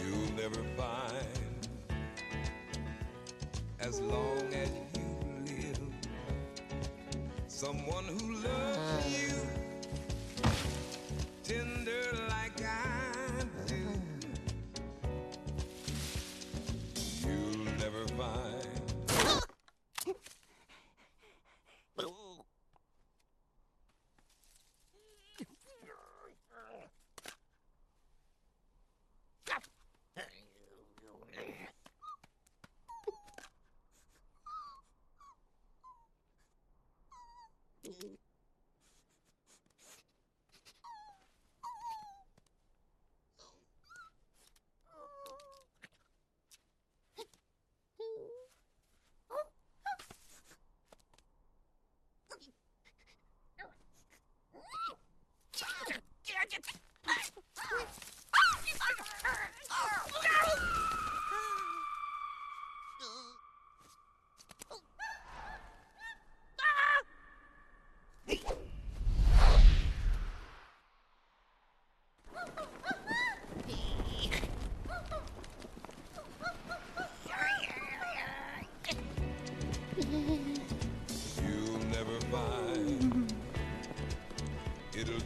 You'll never find as long as you live. Someone who loves ah. you you.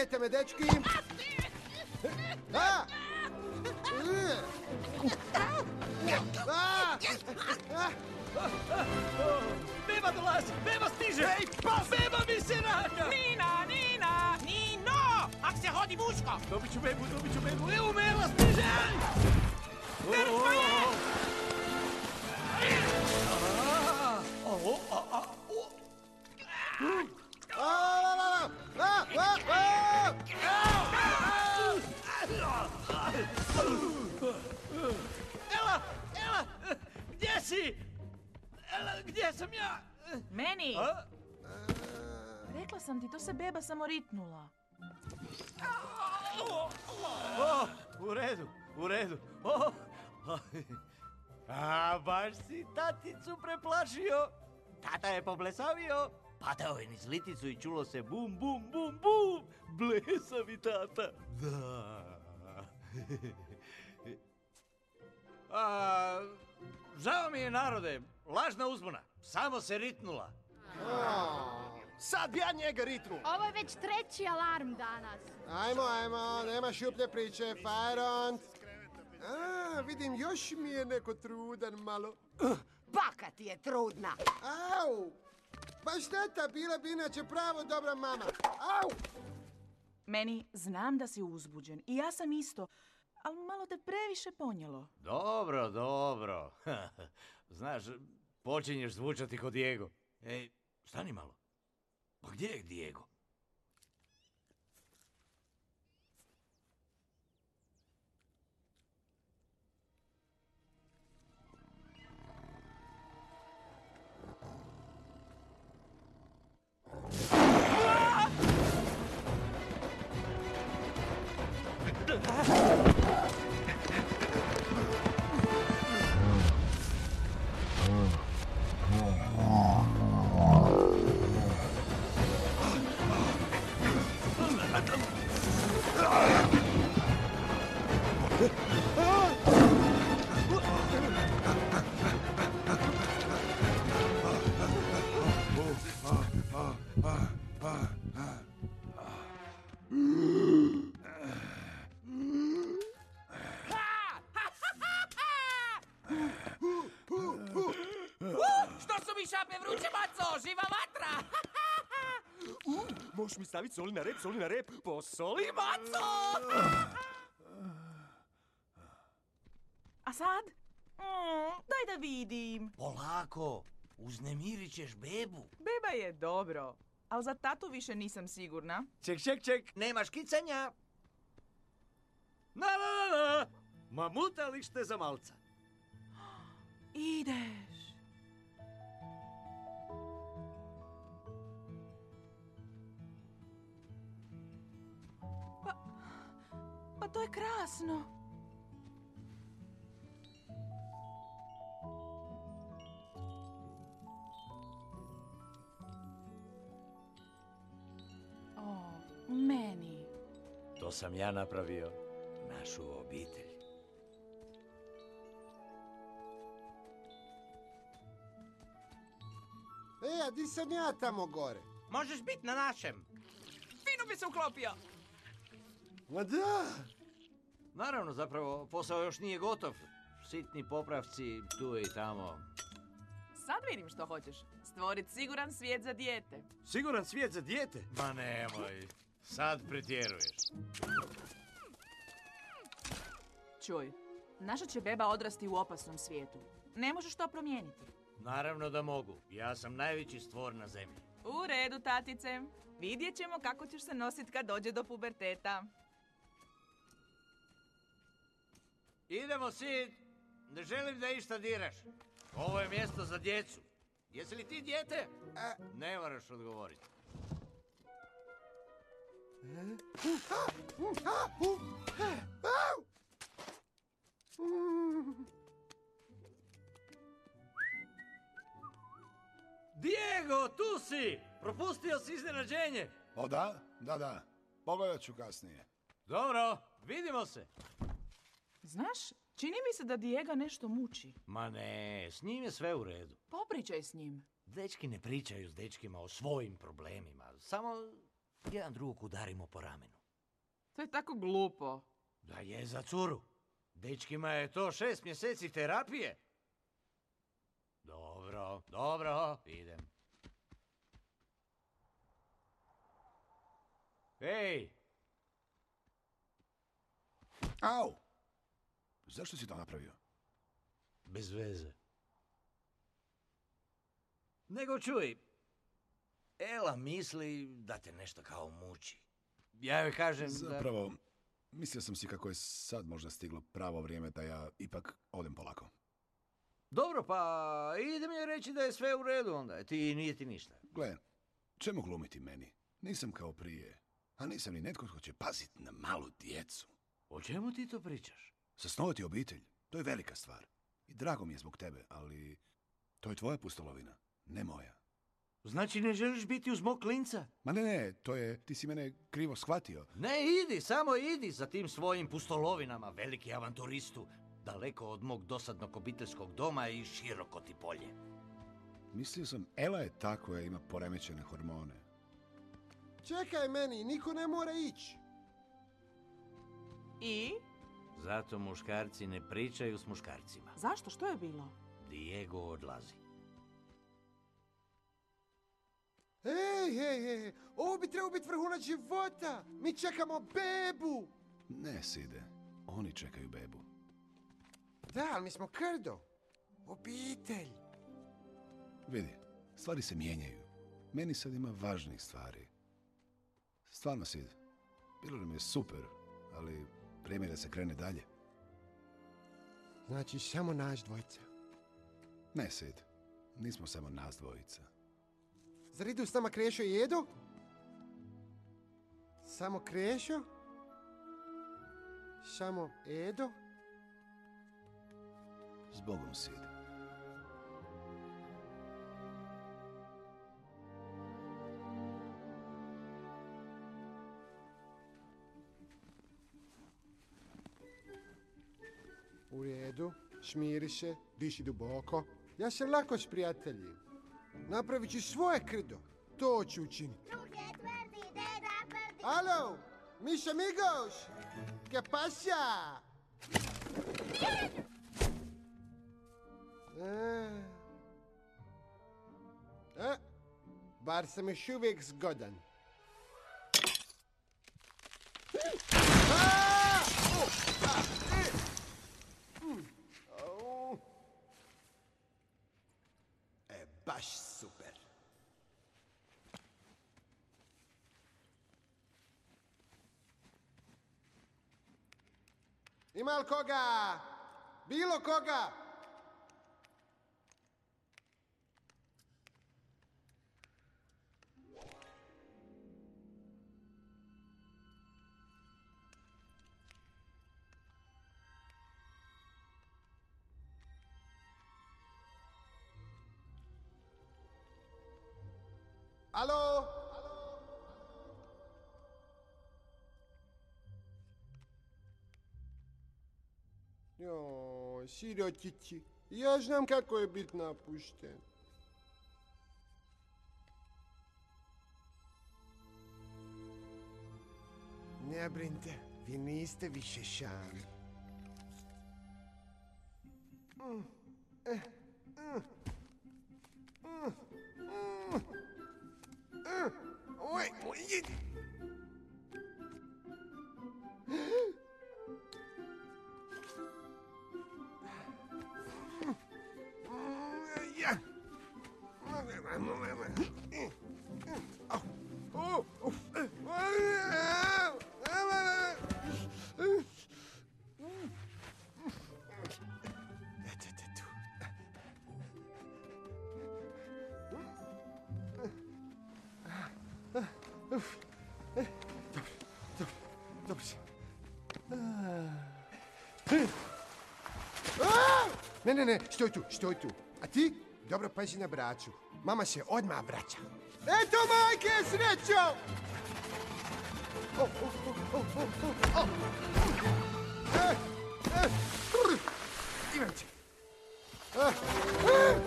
Čekajte me, dečki! A! E! A! A! Beba dolazi! Beba stiže! Ej, pas! Beba mi se rađa! Nina, Nina, Nino! Ak se hodi muško! Dobit ću bebu, dobit ću bebu! Evo Mela stiže! Mrtva ritnula. U redu, u redu. O, a, baš si taticu preplašio. Tata je poblesavio. Padao je niz liticu i čulo se bum, bum, bum, bum. Blesavi tata. Da. A, žao mi je narode, lažna uzbuna. Samo se ritnula. Sad bi ja njega ritnu. Ovo je već treći alarm danas. Ajmo, ajmo, nema šuplje priče, fire on. A, vidim, još mi je neko trudan malo. Baka ti je trudna. Au! Pa šteta, bila bi inače pravo dobra mama. Au! Meni, znam da si uzbuđen. I ja sam isto. Ali malo te previše ponijelo. Dobro, dobro. Znaš, počinješ zvučati kod Diego. Ej, stani malo. Pa gdje je Diego? Živa vatra! Možeš mi staviti soli na rep, soli na rep, posoli Maco! A sad? Mm, daj da vidim. Polako, uznemirit ćeš bebu. Beba je dobro. Ali za tatu više nisam sigurna. Ček, ček, ček, nema škicanja. Na, na, na, na. Mamutalište za malca. Ideš. To je krasno. O, meni. To sam ja napravio. Našu obitelj. E, a di sam ja tamo gore? Možeš biti na našem. Fino bi se uklopio. Ma da! Naravno, zapravo, posao još nije gotov. Sitni popravci tu i tamo. Sad vidim što hoćeš. Stvorit siguran svijet za dijete. Siguran svijet za dijete. Ma nemoj, sad pretjeruješ. Čuj, naša će beba odrasti u opasnom svijetu. Ne možeš to promijeniti. Naravno da mogu. Ja sam najveći stvor na zemlji. U redu, tatice. Vidjet ćemo kako ćeš se nosit kad dođe do puberteta. Idemo, Sid. Ne želim da išta diraš. Ovo je mjesto za djecu. Jesi li ti dijete? Ne moraš odgovoriti. Diego, tu si! Propustio si iznenađenje. O da? Da, da. Pogledat ću kasnije. Dobro, vidimo se. Znaš, čini mi se da Dijega nešto muči. Ma ne, s njim je sve u redu. Popričaj s njim. Dečki ne pričaju s dečkima o svojim problemima. Samo jedan drugog udarimo po ramenu. To je tako glupo. Da je za curu. Dečkima je to šest mjeseci terapije. Dobro, dobro, idem. Ej, Au! Zašto si to napravio? bez veze. Nego čuj, Ela misli da te nešto kao muči. Ja joj kažem da... Zapravo, mislio sam si kako je sad možda stiglo pravo vrijeme da ja ipak odem polako. Dobro, pa idem joj reći da je sve u redu onda. Ti nije ti ništa. Gle, čemu glumiti meni? Nisam kao prije. A nisam ni netko tko će paziti na malu djecu. O čemu ti to pričaš? Zasnovati obitelj, to je velika stvar. I drago mi je zbog tebe, ali to je tvoja pustolovina, ne moja. Znači ne želiš biti uz mog klinca? Ma ne, ne, to je, ti si mene krivo shvatio. Ne, idi, samo idi sa tim svojim pustolovinama, veliki avanturistu. Daleko od mog dosadnog obiteljskog doma i široko ti polje. Mislio sam, Ela je ta koja ima poremećene hormone. Čekaj meni, niko ne mora ići. I? Zato muškarci ne pričaju s muškarcima. Zašto? Što je bilo? Diego odlazi. Ej, ej, ej, ovo bi trebao biti vrhunac života. Mi čekamo bebu. Ne, Side, oni čekaju bebu. Da, ali mi smo krdo. Obitelj. Vidi, stvari se mijenjaju. Meni sad ima važnih stvari. Stvarno, Sid, bilo nam je super, ali vrijeme je da se krene dalje. Znači, samo naš dvojica. Ne, Sid, nismo samo nas dvojica. Zar idu s nama Krešo i Edo? Samo Krešo? Samo Edo? Zbogom, Sid. Redu, šmiri se, diši duboko. Ja se lako sprijateljim. Napravit ću svoje krdo. To ću učiniti. Alo, mis amigos, ¿qué pasa? E, e, bar sam još uvijek zgodan. A! O, a, e. baš super. Ima li koga? Bilo koga? Alo? Joj, sirotići. Ja znam kako je bit napušten. Ne brinite, vi niste više šan. Oj, oj, idi. Ja. Stoj tu, stoj tu. A ti? Dobro pazi na braću. Mama se odmah vraća. Eto majke, srećo! O, o, o, o, o, o, o. E, e, brr. Imam te. E, e.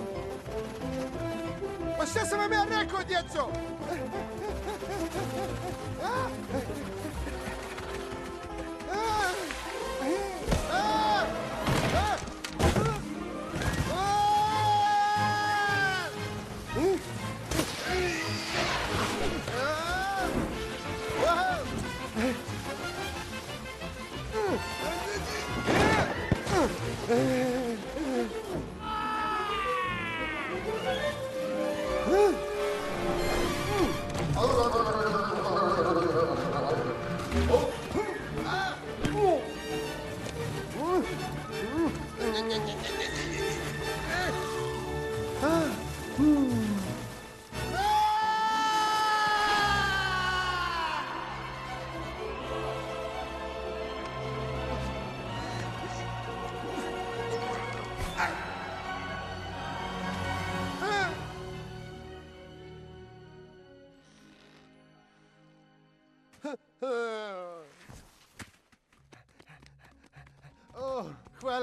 Pa šta sam vam ja rekao, djeco? A?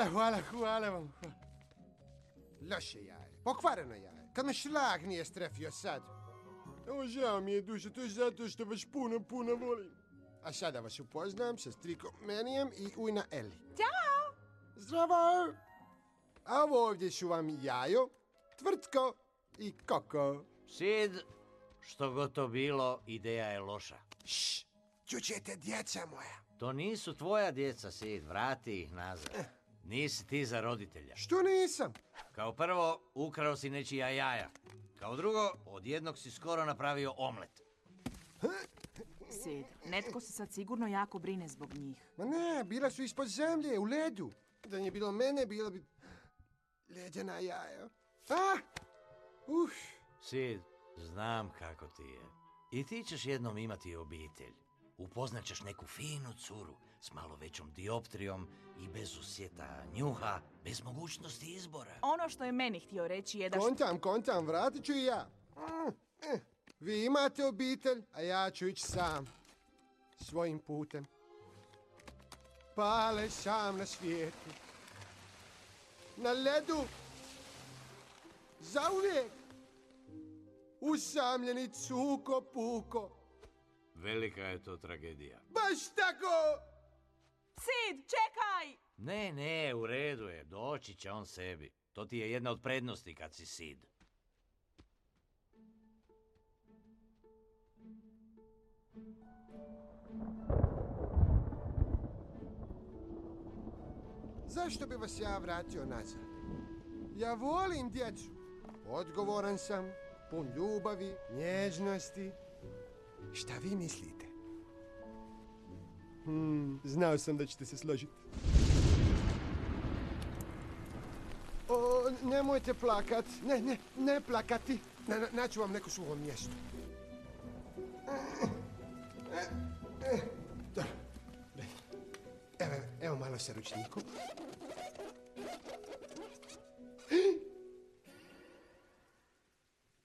Hvala, hvala, hvala vam. Loše jaje, pokvareno jaje. Kad me šlag nije strefio sad. O, žao mi je duše, to je zato što vas puno, puno volim. A sada vas upoznam sa strikom Menijem i ujna Eli. Ćao! Zdravo! A ovo ovdje su vam jajo, tvrtko i koko. Sid, što god to bilo, ideja je loša. Šš, čućete djeca moja. To nisu tvoja djeca, Sid, vrati ih nazad. Nisi ti za roditelja. Što nisam? Kao prvo, ukrao si nečija jaja. Kao drugo, od jednog si skoro napravio omlet. Sid, netko se sad sigurno jako brine zbog njih. Ma ne, bila su ispod zemlje, u ledu. Da nije bilo mene, bilo bi ledena jaja. A! Uf, Sid, znam kako ti je. I ti ćeš jednom imati obitelj. Upoznat ćeš neku finu curu s malo većom dioptrijom i bez usjeta njuha, bez mogućnosti izbora. Ono što je meni htio reći je da... što- kontam, kontam, vratit ću i ja. Mm, eh. Vi imate obitelj, a ja ću ići sam. Svojim putem. Pale sam na svijetu. Na ledu. Zauvijek. Usamljeni cuko puko. Velika je to tragedija. Baš tako! Sid, čekaj! Ne, ne, u redu je, doći će on sebi. To ti je jedna od prednosti kad si Sid. Zašto bi vas ja vratio nazad? Ja volim djecu. Odgovoran sam, pun ljubavi, nježnosti. Šta vi mislite? Hmm, znao sam da ćete se složiti. O, nemojte plakat. Ne, ne, ne plakati. Na, na, naću vam neko suho mjesto. Evo, evo malo sa ručnikom.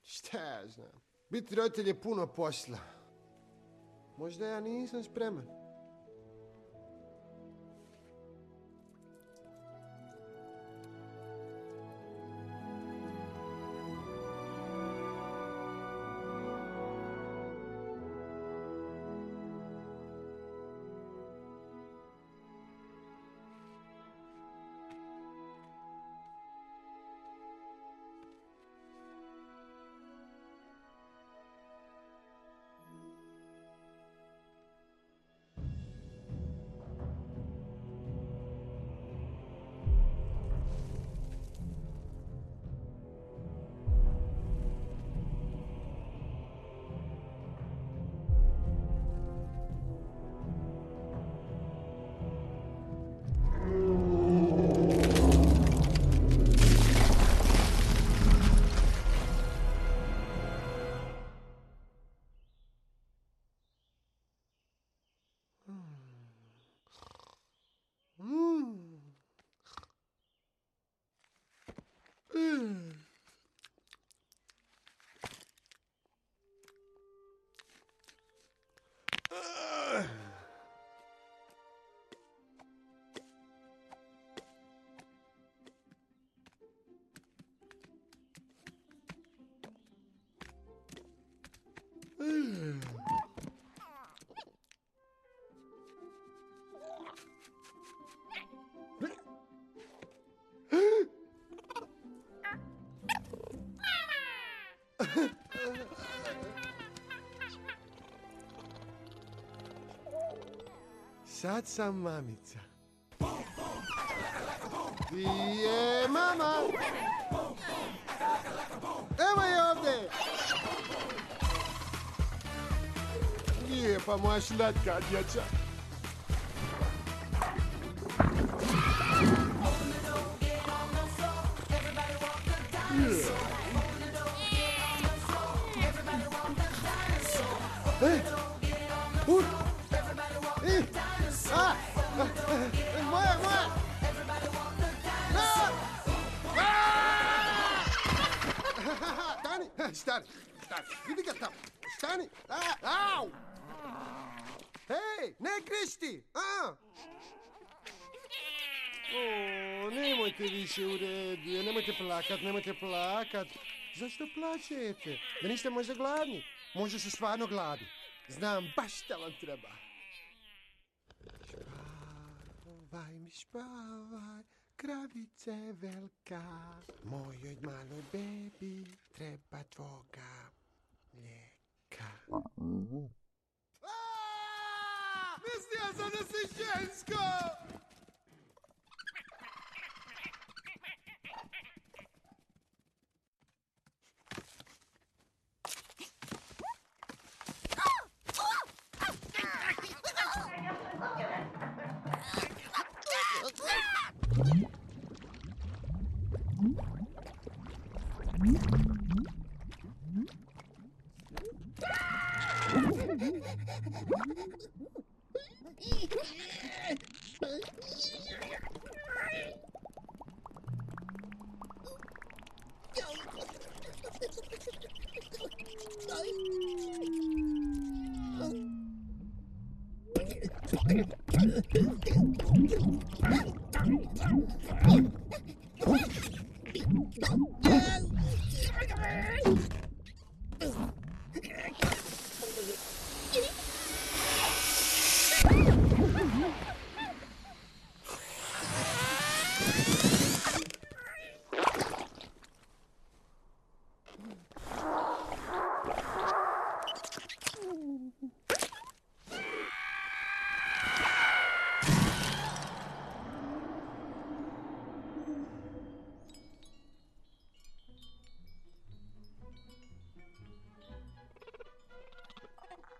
Šta ja znam. Biti roditelj je puno posla. Možda ja nisam spreman. Sad sam mamica. Di je mama? Evo je ovdje. Nije pa moja slatka djeca. E, Stani, stani, vidi ga tamo, stani, a, au! Hej, ne krišti, a? O, nemojte više u redu, nemojte plakat, nemojte plakat. Zašto plaćete? Da niste možda gladni? Možda se stvarno gladi. Znam baš šta vam treba. Spavaj mi, spavaj, kravice velika. Mojoj maloj bebi treba tvoga mlijeka. Aaa! Mislio sam da si žensko! Oh!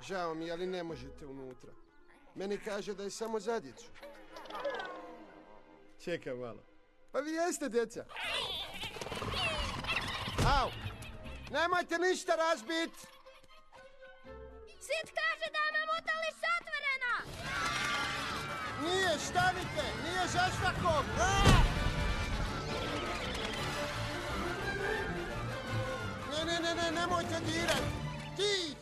Žao mi, ali ne možete unutra. Meni kaže da je samo za djecu. Čekaj malo. Pa vi jeste djeca. Au! Nemojte ništa razbit! Sid kaže da nam utališ otvorena! Nije, stanite! Nije za svakog! Ne, ne, ne, ne, nemojte dirat! Ti!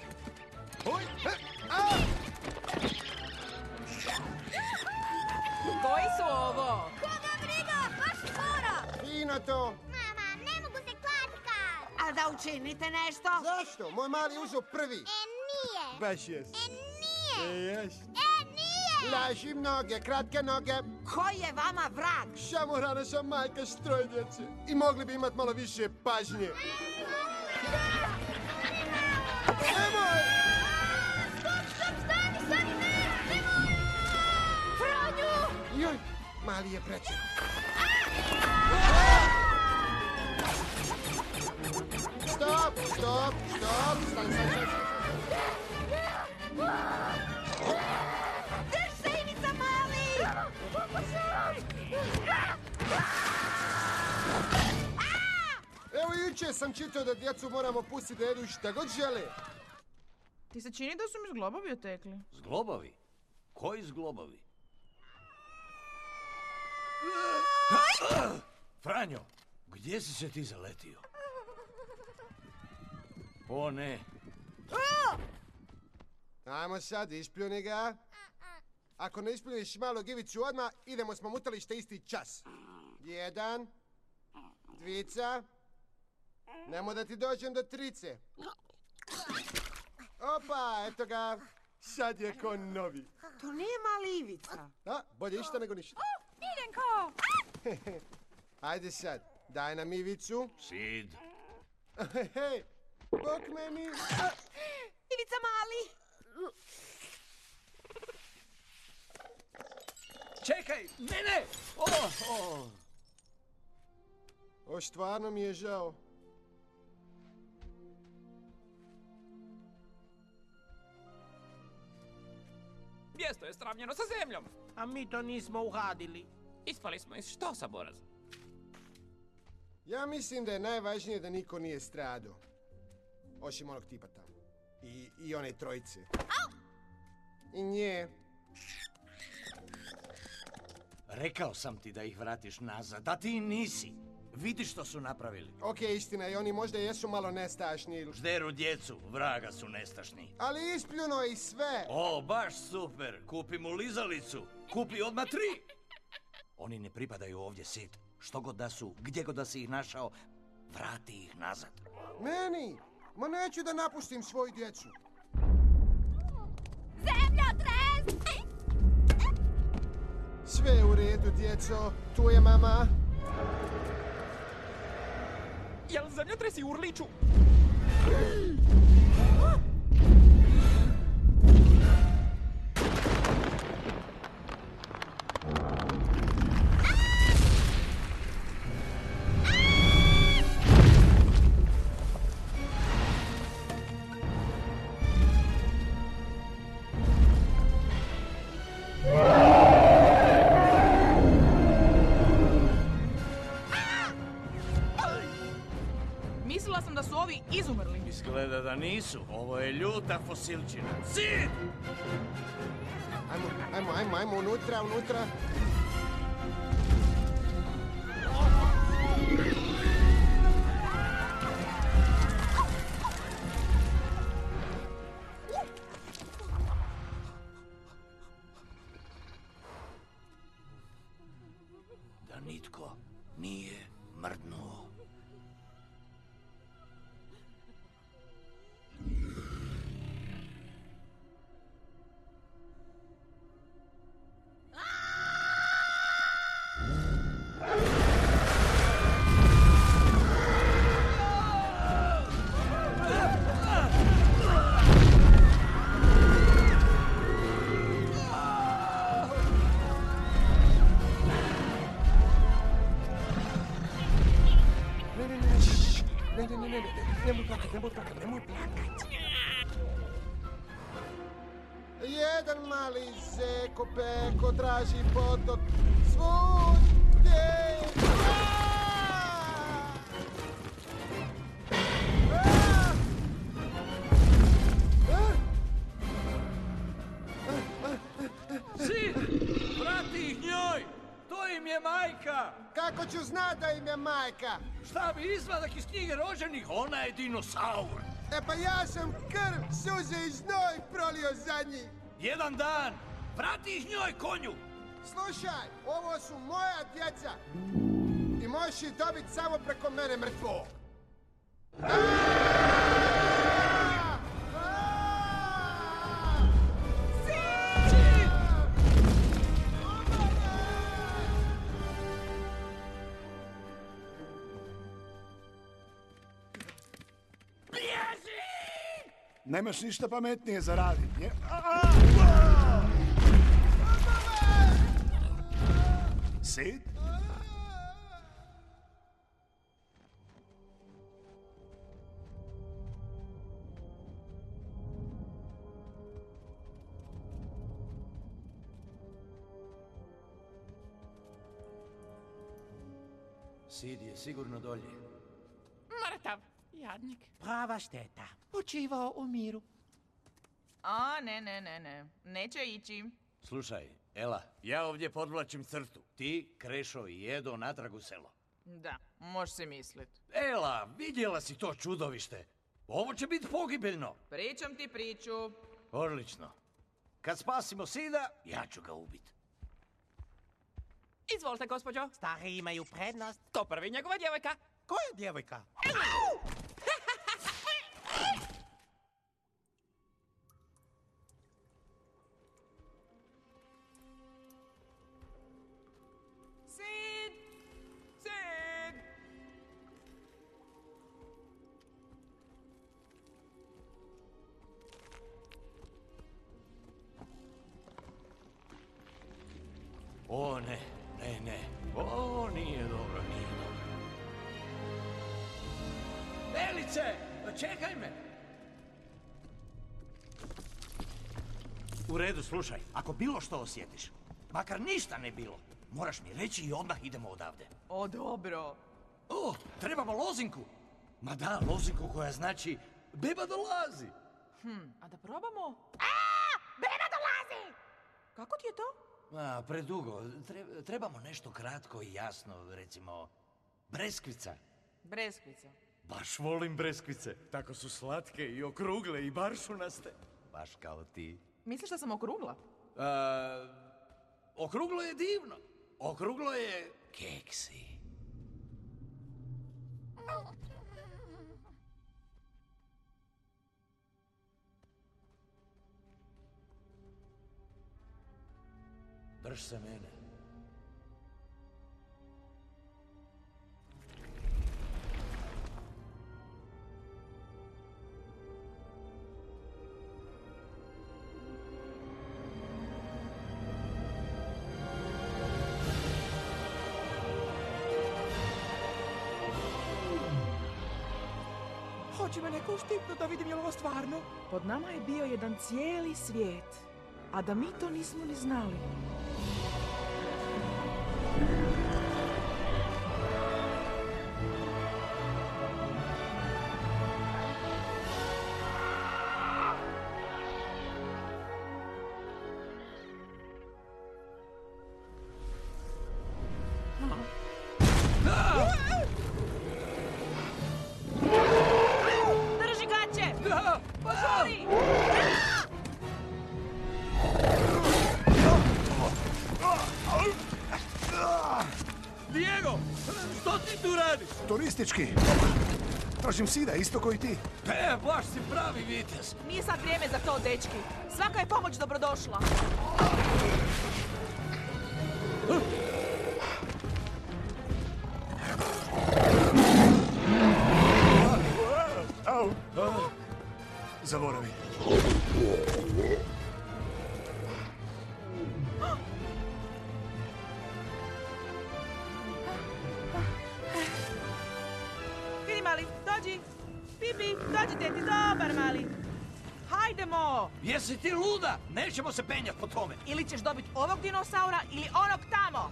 To! Mama, ne mogu se klackat! A da učinite nešto? Zašto? Moj mali uzeo prvi. E, nije! Baš jes. E, nije! E, jes. E, nije! Lažim noge, kratke noge. Ko je vama vrag? Samo rana sam majka s troje djece. I mogli bi imat malo više pažnje. Nemoj! Stop, stop, stani, stani, ne! Nemoj! Franju! Joj, mali je prečen. Stop, stop, stop, stani, stani, stani. Drž se, Ivica mali! Evo juče sam čitao da djecu moramo pustiti da jedu šta god žele. Ti se čini da su mi zglobovi otekli. Zglobovi? Koji zglobovi? Franjo, gdje si se ti zaletio? O ne, Ajmo sad, ispljuni ga. Ako ne ispljuniš malo givicu odmah, idemo s mamutalište isti čas. Jedan, dvica, nemo da ti dođem do trice. Opa, eto ga. Sad je ko novi. To nije mali Ivica. A, bolje išta nego ništa. Miljenko! Ajde sad, daj nam ivicu. Sid. Hej, bok meni. A, Ivica mali! Čekaj, mene! O, o. O, stvarno mi je žao. Mjesto je sravnjeno sa zemljom. A mi to nismo uhadili. Ispali smo iz što sa boraz? Ja mislim da je najvažnije da niko nije stradao. Osim onog tipa tamo. I, i one trojice. I nje. Rekao sam ti da ih vratiš nazad, da ti nisi. Vidi što su napravili. Ok, istina, i oni možda jesu malo nestašni. ili- Žderu djecu, vraga su nestašni. Ali ispljuno i sve. O, baš super, kupi mu lizalicu. Kupi odmah tri. Oni ne pripadaju ovdje, Sid. Što god da su, gdje god da si ih našao, vrati ih nazad. Meni! Ma neću da napustim svoju djecu. Zemljotres! Sve je u redu, djeco. Tu je mama. Jel zemljotresi urliču? Nisu. Ovo je ljuta fosilčina. Sid! Ajmo, ajmo, ajmo, ajmo, unutra, unutra. Svako traži potok, svudje! Sin, Vrati ih njoj! To im je majka! Kako ću znat da im je majka? Šta bi izvadak iz knjige rođenih? Ona je dinosaur! E pa ja sam krv, suze i znoj prolio za njih! Jedan dan Vrati ih njoj konju. Slušaj, ovo su moja djeca. I možeš ih dobiti samo preko mene mrtvo. Nemaš ništa pametnije za radit, nje? Sid? Sid je sigurno dolje. Mrtav, jadnik. Prava šteta. Počivao u miru. A, ne, ne, ne, ne. Neće ići. Slušaj, Ela, ja ovdje podvlačim crtu. Ti, Krešo i Edo natrag u selo. Da, može se mislit. Ela, vidjela si to čudovište. Ovo će biti pogibeljno. Pričam ti priču. Odlično. Kad spasimo Sida, ja ću ga ubiti. Izvolite, gospođo. Stari imaju prednost. To prvi njegova djevojka. Koja djevojka? Sid! Redu, slušaj, ako bilo što osjetiš, makar ništa ne bilo, moraš mi reći i odmah idemo odavde. O, dobro. O, trebamo lozinku. Ma da, lozinku koja znači beba dolazi. Hm, a da probamo? Beba dolazi! Kako ti je to? A, predugo. Tre- trebamo nešto kratko i jasno, recimo, breskvica. Breskvica. Baš volim breskvice. Tako su slatke i okrugle i baršunaste. Baš kao ti. Misliš da sam okrugla? A, okruglo je divno. Okruglo je keksi. Drž se mene. Hoće me neko uštipnut da vidim je ovo stvarno? Pod nama je bio jedan cijeli svijet, a da mi to nismo ni znali. Tražim sida, isto koji ti. E, baš si pravi vitez. Nije sad vrijeme za to, dečki. Svaka je pomoć dobrodošla. Se penjati po tome. Ili ćeš dobiti ovog dinosaura ili onog tamo.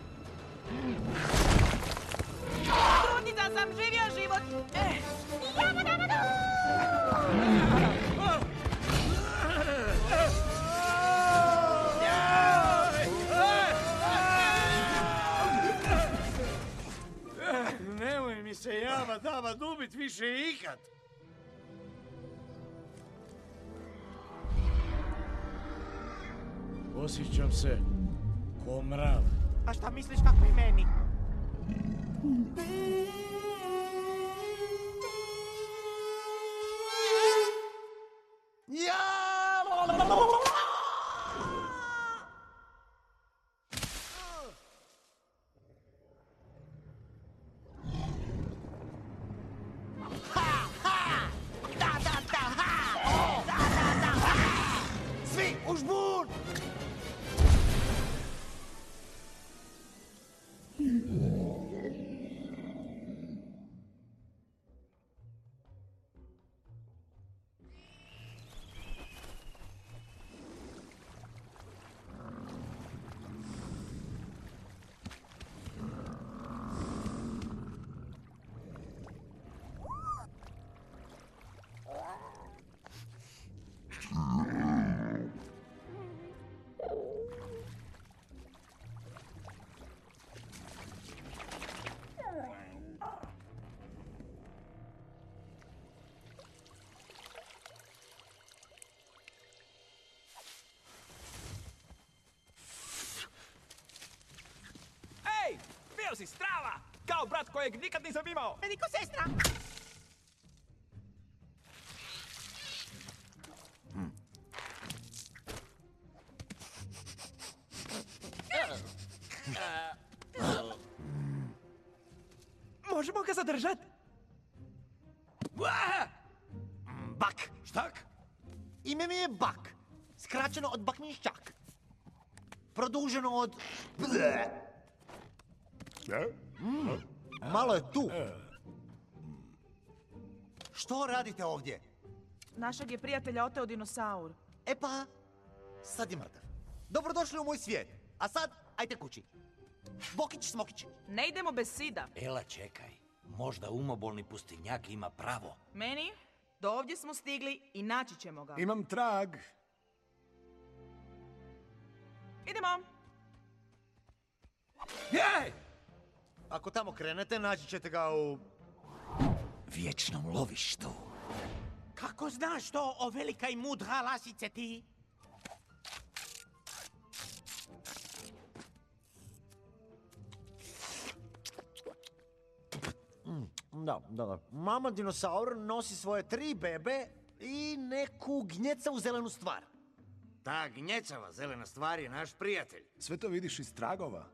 Osjećam se ko mrav. A šta misliš kako i meni? Da, Svi u bio si strava! Kao brat kojeg nikad nisam imao. Meni ko sestra. Možemo ga zadržat? Bak. Štak? Ime mi je Bak. Skraćeno od Bakmišćak. Produženo od... Ble. Radite ovdje? Našeg je prijatelja oteo dinosaur. E pa, sad je mrtav. Dobrodošli u moj svijet. A sad, ajte kući. Bokić, smokić. Ne idemo bez sida. Ela, čekaj. Možda umobolni pustinjak ima pravo. Meni, do ovdje smo stigli i naći ćemo ga. Imam trag. Idemo. Jej! Ako tamo krenete, naći ćete ga u... Vječnom lovištu. Kako znaš to o velika i mudra lasice ti? Da, da, da. Mama dinosaur nosi svoje tri bebe i neku gnjecavu zelenu stvar. Ta gnjecava zelena stvar je naš prijatelj. Sve to vidiš iz tragova.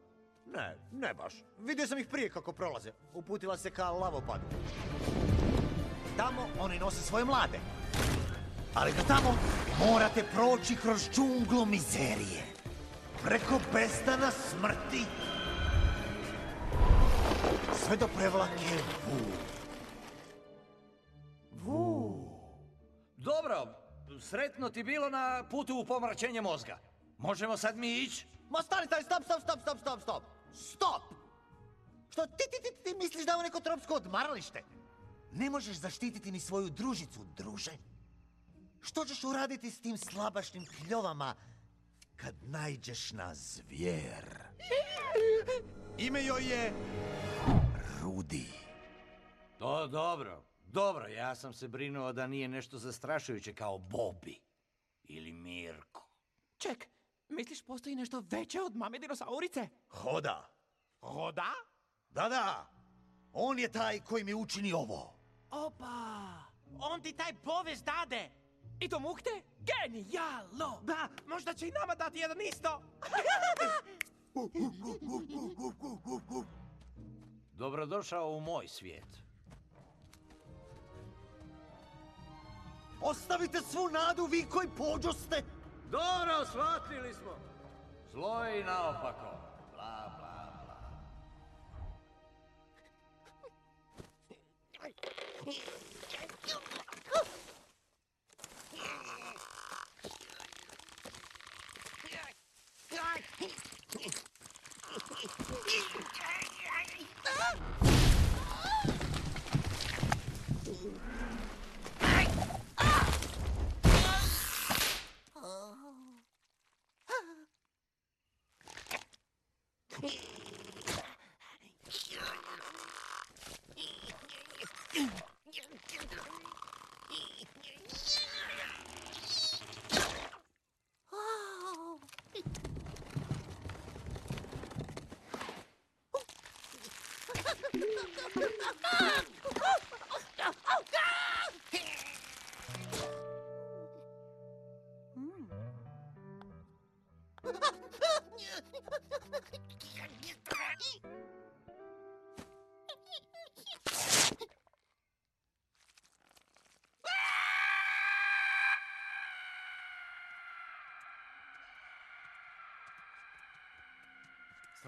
Ne, ne baš. Vidio sam ih prije kako prolaze. Uputila se ka lavopadu. Tamo oni nose svoje mlade. Ali do tamo morate proći kroz džunglu mizerije. Preko bestana smrti. Sve do prevlake Vu. Dobro, sretno ti bilo na putu u pomračenje mozga. Možemo sad mi ići? Ma stani, stani, stop, stop, stop, stop, stop, stop. Stop! Što ti, ti, ti, ti misliš da je ovo neko tropsko odmaralište? Ne možeš zaštititi ni svoju družicu, druže. Što ćeš uraditi s tim slabašnim kljovama kad najđeš na zvijer? Ime joj je Rudi. To dobro, dobro, ja sam se brinuo da nije nešto zastrašujuće kao Bobby ili Mirko. Ček, misliš postoji nešto veće od mame dinosaurice? Hoda. Hoda? Da, da. On je taj koji mi učini ovo. Opa! On ti taj povez dade! I to mukte? Genijalno! Da, možda će i nama dati jedan isto! Dobrodošao u moj svijet. Ostavite svu nadu vi koji pođoste. Dobro, shvatili smo. Zlo je i naopako. Bla, bla, bla. Ah!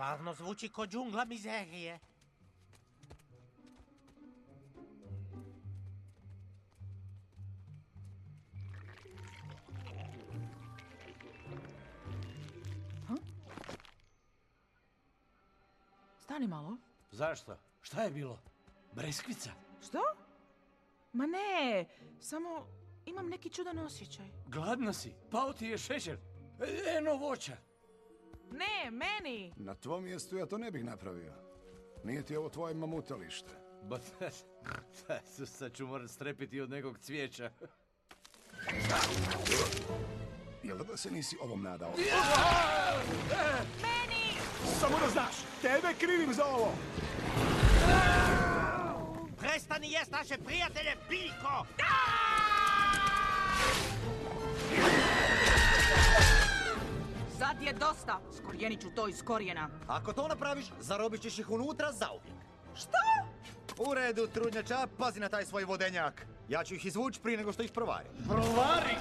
Stvarno zvuči ko džungla mizerije. Stani malo. Zašto? Šta je bilo? Breskvica? Što? Ma ne, samo imam neki čudan osjećaj. Gladna si? Pao ti je šećer? E, Eno voća. Ne, meni! Na tvom mjestu ja to ne bih napravio. Nije ti ovo tvoje mamutalište. Ba, sad ću morat strepiti od nekog cvijeća. Jel da se nisi ovom nadao? Meni! Samo da znaš, tebe krivim za ovo! Prestani jest naše prijatelje, Biljko! Sad je dosta! Skorijenit ću to iz korijena. Ako to napraviš, zarobit ćeš ih unutra zauvijek. Što? U redu, trudnjača, pazi na taj svoj vodenjak. Ja ću ih izvući prije nego što ih provarim. Provari!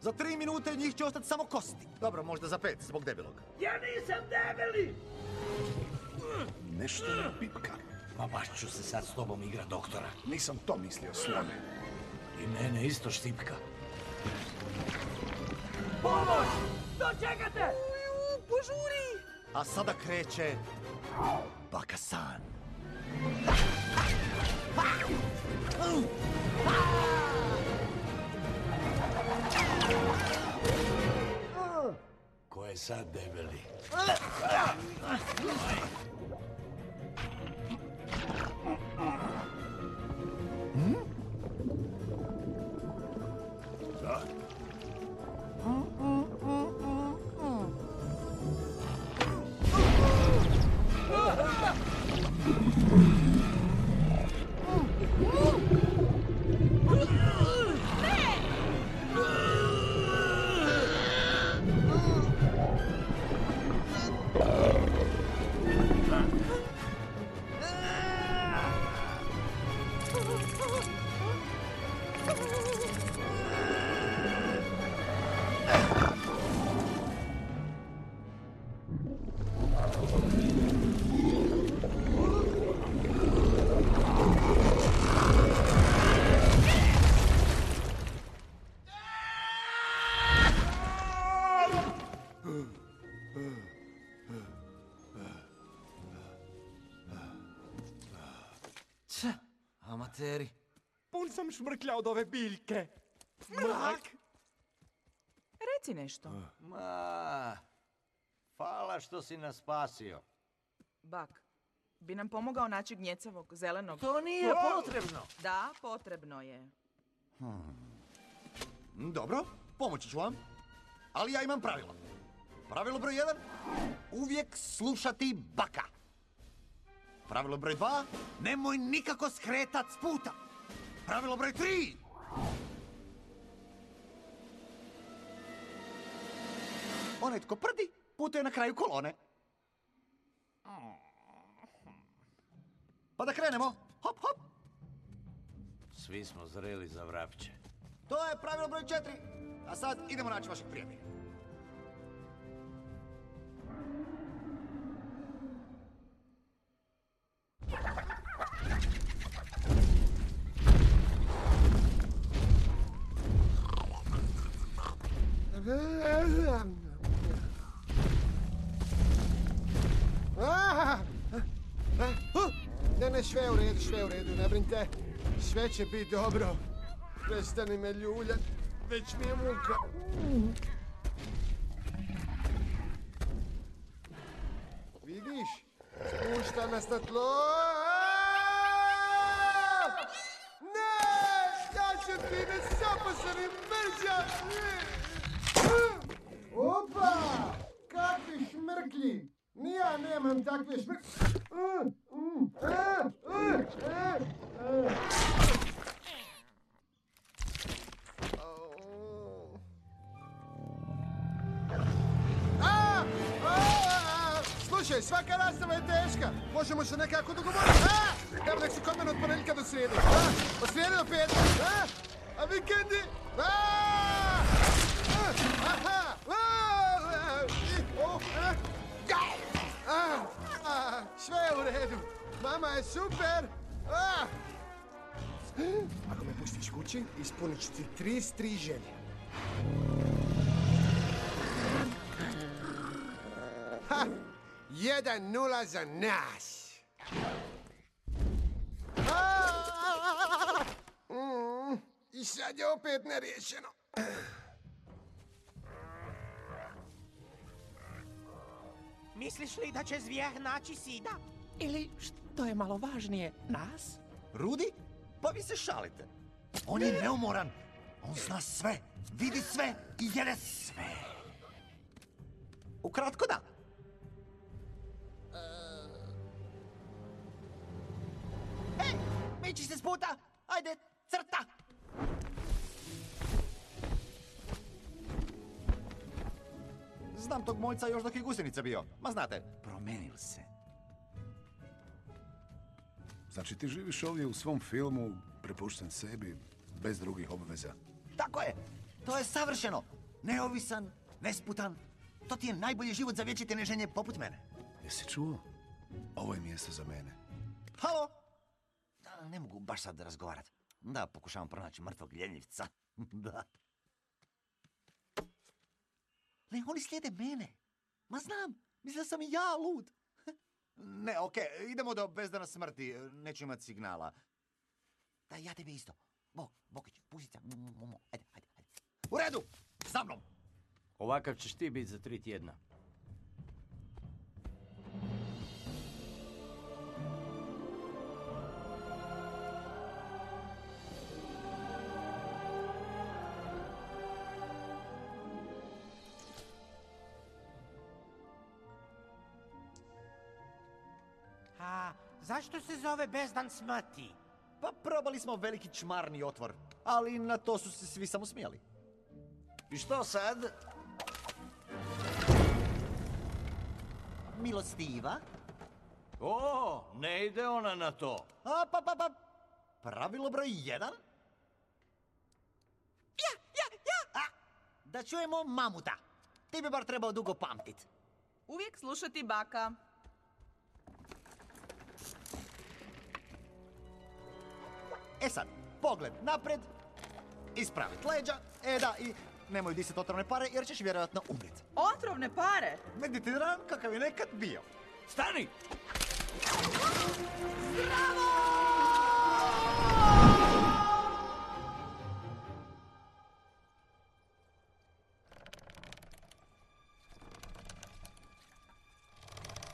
Za tri minute njih će ostati samo kosti. Dobro, možda za pet, zbog debelog. Ja nisam debeli! Nešto ne pipka. Ma baš ću se sad s tobom igrat doktora. Nisam to mislio, slone. I mene isto štipka. Pomoć! Dočekate! Požuri! A sada kreće... Baka San. Ko je sad debeli? Ća, amateri. Pun sam šmrklja od ove biljke. Mrak! Reci nešto. Ma, hvala što si nas spasio. Bak, bi nam pomogao naći gnjecavog, zelenog... To nije potrebno. Da, potrebno je. Dobro, pomoći ću vam. Ali ja imam pravilo. Pravilo broj jedan, uvijek slušati baka. Pravilo broj dva, nemoj nikako skretat s puta. Pravilo broj tri, onaj tko prdi, putuje na kraju kolone. Pa da krenemo. Hop, hop. Svi smo zreli za vrapće. To je pravilo broj četiri. A sad idemo naći vašeg prijatelja. Ne, ne, sve u redu, sve u redu, ne brinite. Sve će biti dobro. Prestani me ljuljat, već mi je muka. Vidiš? Spušta nas na tlo. Ne! Ja ću ti nezaposleni mrža! Opa! Ni ja Jedan nula za nas. Mm, I sad je opet neriješeno. Misliš li da će zvijer naći sida? Ili, što je malo važnije, nas? Rudi? Pa vi se šalite. On je neumoran. On zna sve, vidi sve i jede sve. Ukratko da. Ej, miči se s puta. Ajde, crta. Znam tog mojca još dok je gusenica bio. Ma znate, promenil se. Znači ti živiš ovdje u svom filmu, prepušten sebi, bez drugih obveza. Tako je. To je savršeno. Neovisan, nesputan. To ti je najbolji život za vječite neženje poput mene. Jesi čuo? Ovo je mjesto za mene. Halo? Ne mogu baš sad razgovarat. Da, pokušavam pronaći mrtvog ljenjivca. da. Ne, oni slijede mene. Ma znam, mislio sam i ja lud. ne, okej, idemo do bezdana smrti. Neću imat signala. Da, ja tebe isto. Bok, Bokić, pusica. Ajde, ajde, ajde. U redu, sa mnom. Ovakav ćeš ti biti za tri tjedna. Zove bezdan smrti? Pa probali smo veliki čmarni otvor, ali na to su se svi samo smijali. I što sad? Milostiva? O, ne ide ona na to. A, pa, pa, pa. Pravilo broj jedan? Ja, ja, ja! A, da čujemo mamuta. Ti bi bar trebao dugo pamtit. Uvijek slušati baka. E sad, pogled napred, ispravit leđa, e da, i nemoj disat otrovne pare jer ćeš vjerojatno umret. Otrovne pare? Meditiran kakav je nekad bio. Stani!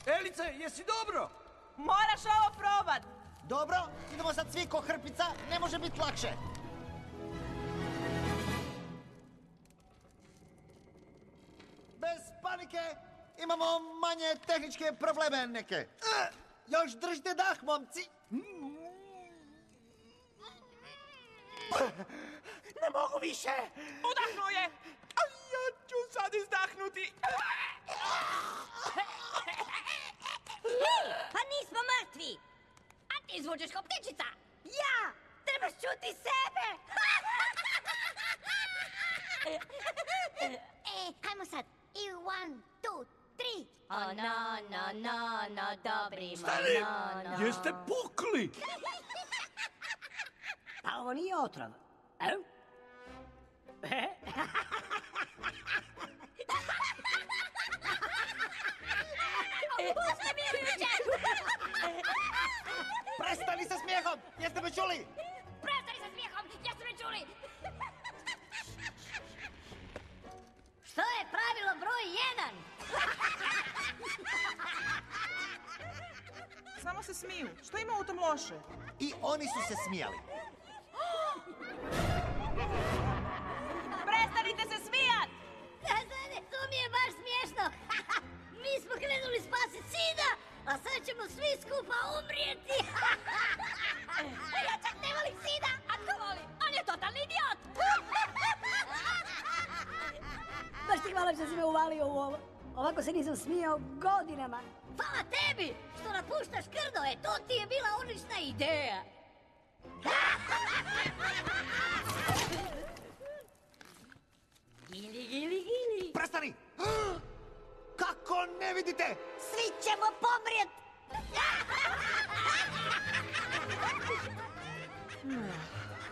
Elice, jesi dobro? Moraš ovo probat. Dobro, idemo sad svi ko hrpica, ne može biti lakše. Bez panike, imamo manje tehničke probleme neke. E, još držite dah, momci. Ne mogu više! Udahnuo je. A ja ću sad izdahnuti. Pa nismo mrtvi! A ti zvučeš kao ptičica! Ja! Trebaš čuti sebe! e, hajmo sad. I one, two, three. O no, no, no, no, dobri moj, no, no. Jeste pukli? Pa ovo nije otrov. E? Uznemirujuće! Prestani sa smijehom, jeste me čuli? Prestani sa smijehom, jeste me čuli? Što je pravilo broj jedan? Samo se smiju. Što ima u tom loše? I oni su se smijali. Prestanite se smijat! Da, da, ne, to mi je baš smiješno. Mi smo krenuli spasit sida, a sad ćemo svi skupa umrijeti. ja čak ne volim sida, a tko voli? On je totalni idiot. baš ti hvala što si me uvalio u ovo. Ovako se nisam smijao godinama. Hvala tebi što napuštaš krdo, e to ti je bila odlična ideja. Gili, gili, gili. Prestani! Kako ne vidite? Svi ćemo pomrijet.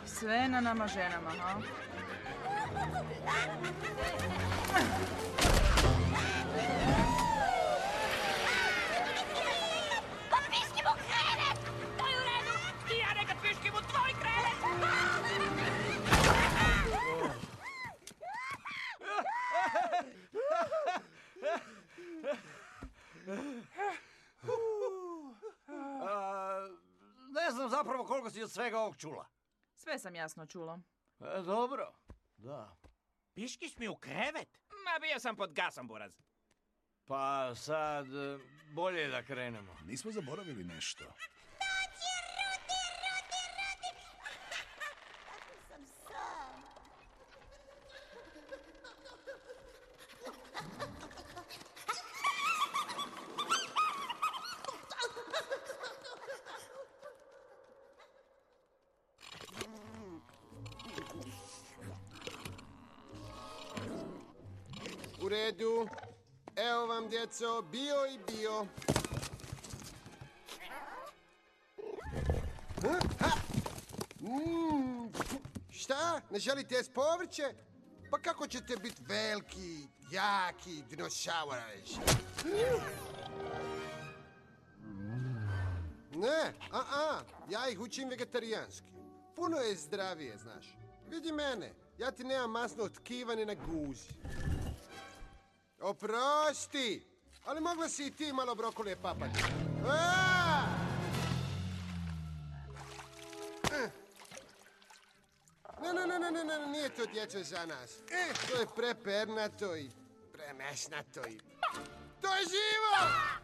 Sve na nama ženama, ha? A, ne znam zapravo koliko si od svega ovog čula. Sve sam jasno čula. E, dobro, da. Piškiš mi u krevet? Ma bio sam pod gasom, buraz. Pa sad, e, bolje je da krenemo. Nismo zaboravili nešto. Djeco, bio i bio. Mm, Šta? Ne želite jest povrće? Pa kako ćete biti veliki, jaki dinosauraš? Ne, a, a, ja ih učim vegetarijanski. Puno je zdravije, znaš. Vidi mene, ja ti nemam masno tkiva ni na guzi. Oprosti, ali mogla si i ti malo brokolije papati. Ne, ne, ne, ne, ne, nije to djeco za nas. E, to je prepernato i premesnato i... To je živo!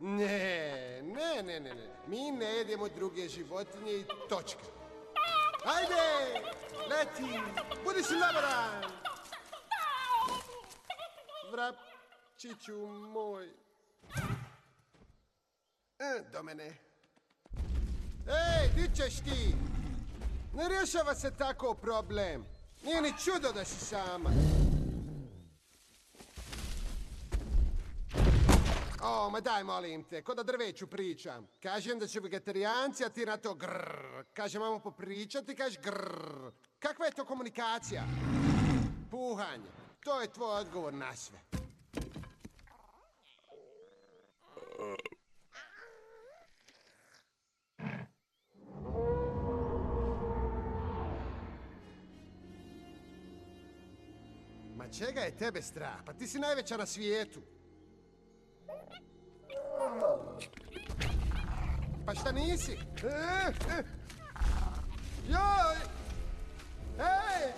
Ne, ne, ne, ne, ne. Mi ne jedemo druge životinje i točka. Hajde, leti, budi slaboran. Vrapčiću moj. E, do mene. Ej, di ćeš ti? Ne rješava se tako problem. Nije ni čudo da si sama. O, ma daj, molim te, ko da drveću pričam. Kažem da su vegetarijanci, a ti na to grrr. Kažem, mamo popričati, kažeš grrr. Kakva je to komunikacija? Puhanje. To je tvoj odgovor na sve. Ma čega je tebe strah? Pa ti si najveća na svijetu. Pa šta nisi? E, e. Joj! Ej!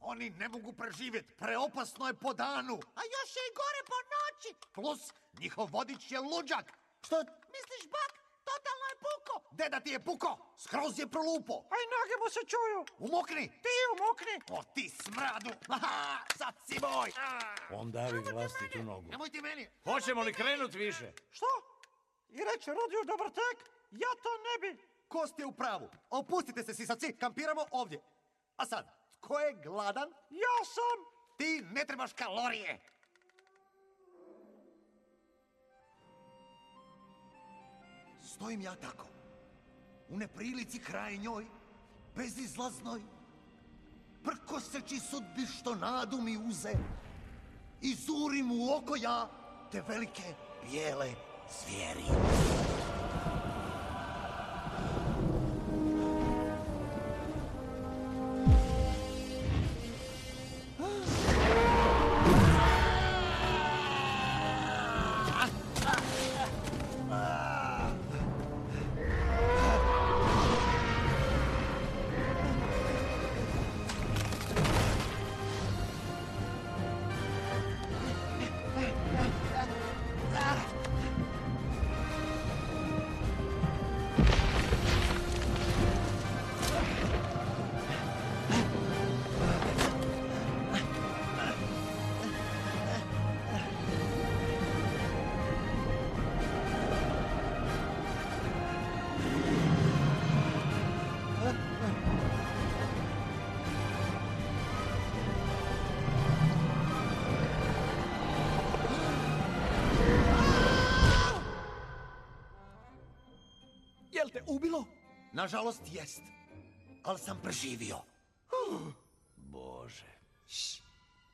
Oni ne mogu preživjeti, preopasno je po danu. A još je i gore po noći. Plus, njihov vodič je luđak. Što? Misliš, bak, totalno je puko. Deda ti je puko, skroz je prolupo. A i noge mu se čuju. Umokni. Ti umokni. O ti smradu. Aha, sad si moj. On davi vlastitu nogu. Nemoj ti meni. Hoćemo li krenut više? Što? I reče rodio dobar tek? Ja to ne bi. Kost je u pravu. Opustite se sisavci, kampiramo ovdje. A sad, tko je gladan? Ja sam. Ti ne trebaš kalorije. Stojim ja tako, u neprilici kraj njoj, bezizlaznoj, prkoseći sudbi što nadu mi uze, i zurim u oko ja te velike bijele zvijeri. Nažalost, jest. Ali sam preživio. Bože.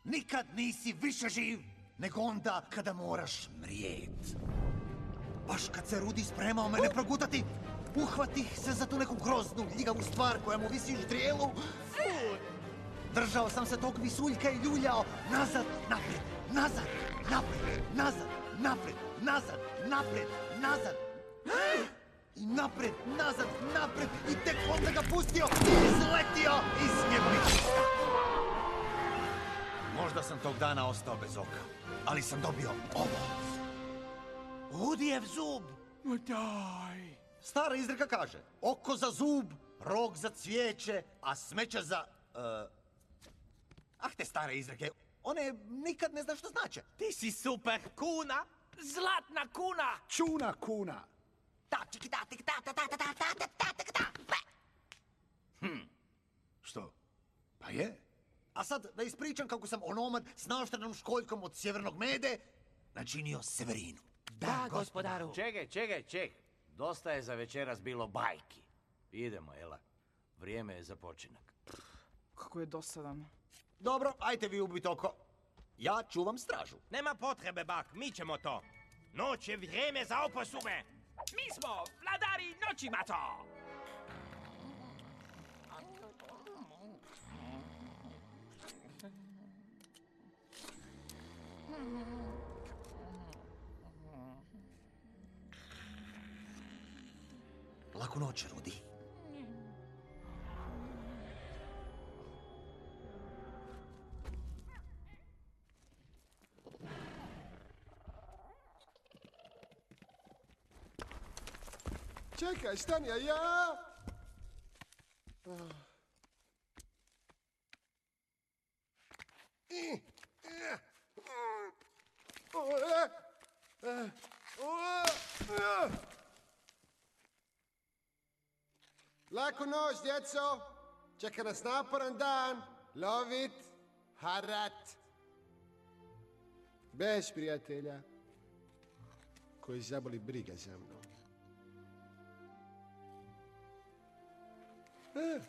Nikad nisi više živ nego onda kada moraš mrijet. Baš kad se Rudi spremao mene progutati, uhvatih se za tu neku groznu, ljigavu stvar koja mu visi u ždrijelu. Držao sam se tog visuljka i ljuljao nazad, naprijed, nazad, naprijed, nazad, naprijed, nazad, naprijed, nazad. I naprijed, nazad, naprijed i tek onda ga pustio i izletio iz njegovih usta. Možda sam tog dana ostao bez oka, ali sam dobio ovo. Udijev zub. Daj. Stara izreka kaže, oko za zub, rog za cvijeće, a smeće za... e, Ah, te stare izreke, one nikad ne znaš što znače. Ti si super kuna. Zlatna kuna. Čuna kuna. Ta, čiki, ta, tik, ta, ta, ta, ta, ta, ta, ta, ta, ta, ta, ta. Što? Pa je. A sad da ispričam kako sam onomad s naoštrenom školjkom od sjevernog mede načinio Severinu. Da, gospodaru. Čekaj, čekaj, ček. Dosta je za večeras bilo bajki. Idemo, Ela. Vrijeme je za počinak. Kako je dosadan. Dobro, ajte vi ubiti oko. Ja čuvam stražu. Nema potrebe, bak, mi ćemo to. Noć je vrijeme za oposume. Mismo, Vladari Nocimato! La conosce, Rudy? Rudi. Čekaj, stani, a ja... Ah. I. Laku noć, djeco. Čeka nas naporan dan. Lovit, harat. Bez prijatelja. Koji zaboli briga za mnom. E.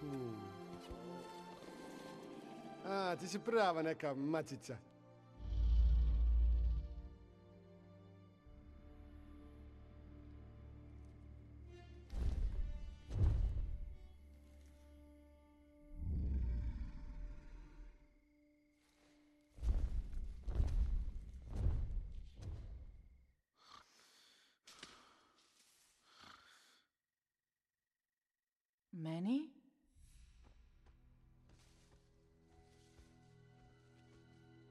Hmm. A, ti si prava neka macica. Manny?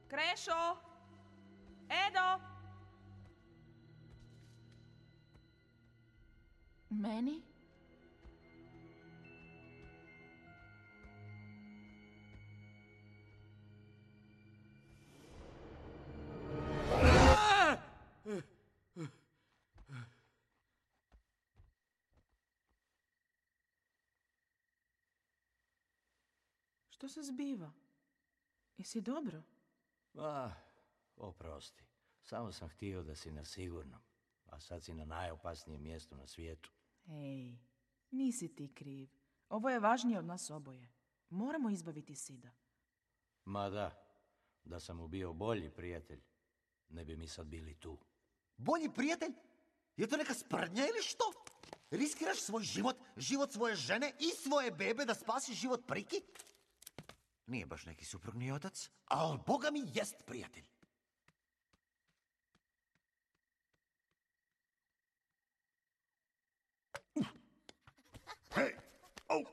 Crescio! Edo! Manny? Što se zbiva? Jesi dobro? Ah, oprosti. Samo sam htio da si na sigurnom. A sad si na najopasnijem mjestu na svijetu. Ej, nisi ti kriv. Ovo je važnije od nas oboje. Moramo izbaviti Sida. Ma da, da sam mu bio bolji prijatelj, ne bi mi sad bili tu. Bolji prijatelj? Je to neka sprdnja ili što? Riskiraš svoj život, život svoje žene i svoje bebe da spasiš život priki? Nije baš neki suprug ni otac, Al boga mi jest prijatelj. Hey! Oh.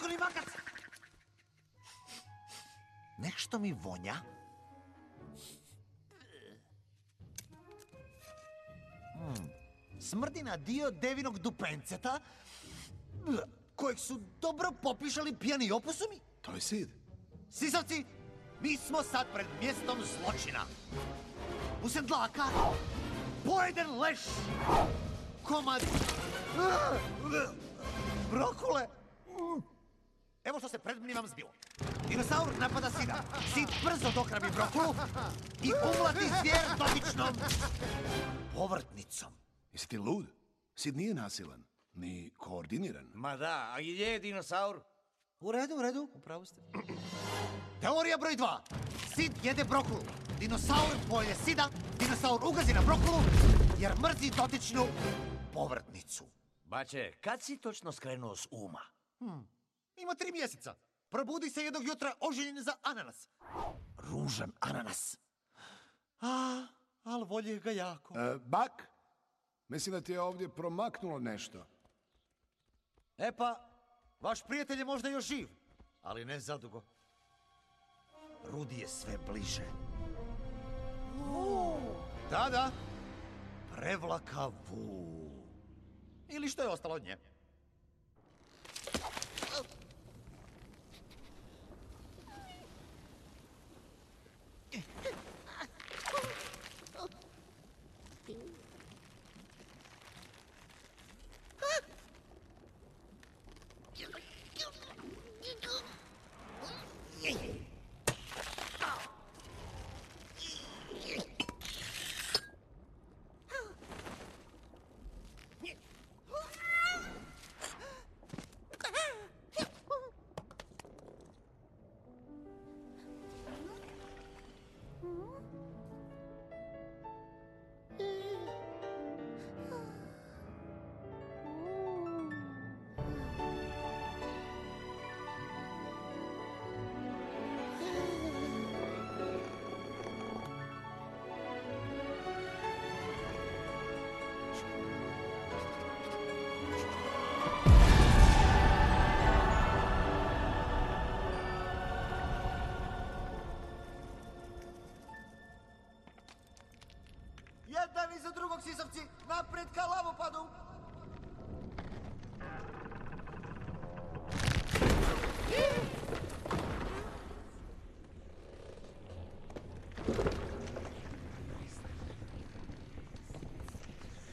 kurni magac! Nešto mi vonja. Hmm. Smrdi na dio devinog dupenceta, kojeg su dobro popišali pijani opusumi. To je Sid. Sisavci, mi smo sad pred mjestom zločina. U dlaka, pojeden leš, komad, brokule, Evo što se pred mnom zbilo. Dinosaur napada Sida. Sid brzo dokrabi brokulu i umlati zvijer dotičnom povrtnicom. Jesi ti lud? Sid nije nasilan, ni koordiniran. Ma da, a gdje je dinosaur? U redu, u redu, upravo ste. Teorija broj dva. Sid jede brokulu. Dinosaur pojede Sida, dinosaur ugazi na brokulu jer mrzi dotičnu povrtnicu. Bače, kad si točno skrenuo s uma? Hmm. Ima tri mjeseca. Probudi se jednog jutra oželjen za ananas. Ružan ananas. A, ali volje ga jako. E, bak, mislim da ti je ovdje promaknulo nešto. E pa, vaš prijatelj je možda još živ, ali ne zadugo. Rudi je sve bliže. Da, da. Prevlaka Vu. Ili što je ostalo od nje. Napred ka lavopadu.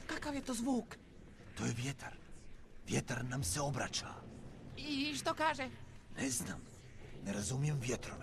Kakav je to zvuk? To je vjetar. Vjetar nam se obraća. I što kaže? Ne znam. Ne razumijem vjetrove.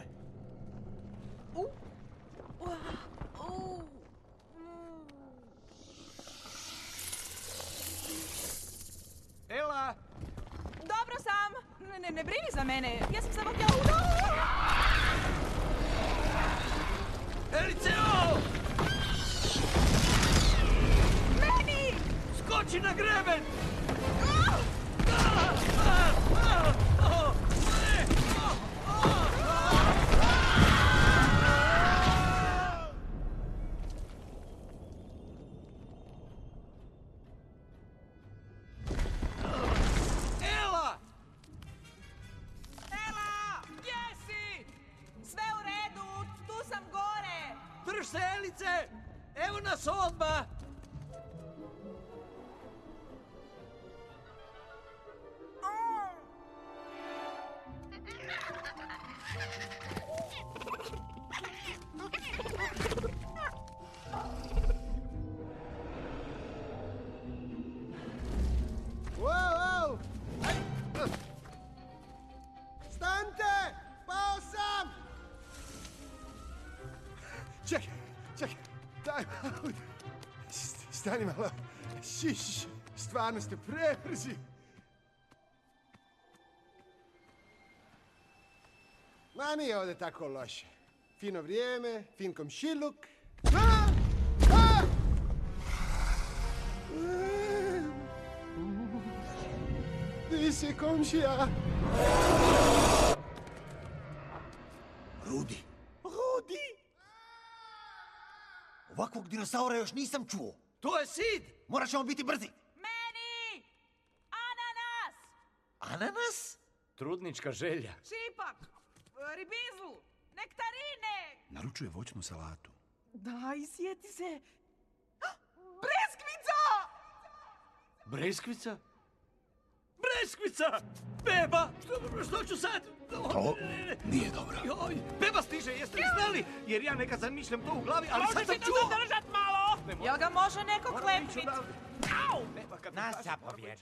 Stani malo. Šiš, stvarno ste prebrzi. Ma nije ovdje tako loše. Fino vrijeme, fin komšiluk. A! A! Di si komšija? Rudi. Rudi! Ovakvog dinosaura još nisam čuo. To je Sid! Morat ćemo biti brzi. Meni! Ananas! Ananas? Trudnička želja. Šipak! Ribizl! Ne Nektarine! Naručuje voćnu salatu. Daj, sjeti se. Breskvica! Breskvica? Breskvica! Beba! Što, što ću sad? To nije dobro. Joj, beba stiže, jeste li znali? Jer ja nekad zamišljam to u glavi, ali sad Može sam čuo. zadržat malo? Jel ga može neko klepnit? Au! Nas zapovjed.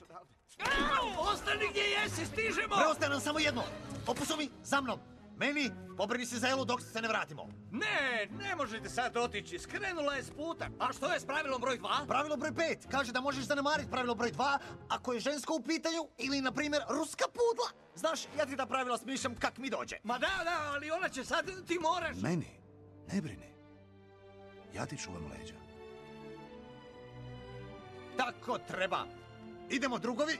Ostani gdje jesi, stižemo! Preostaje nam samo jedno. Opusumi, za mnom. Meni, pobrini se za Elu dok se ne vratimo. Ne, ne možete sad otići, skrenula je s puta. A što je s pravilom broj dva? Pravilo broj pet kaže da možeš zanemariti pravilo broj dva ako je žensko u pitanju ili, na primjer, ruska pudla. Znaš, ja ti ta pravila smišljam kak mi dođe. Ma da, da, ali ona će sad, ti moraš. Meni, ne brini. Ja ti čuvam leđa. Tako treba. Idemo, drugovi.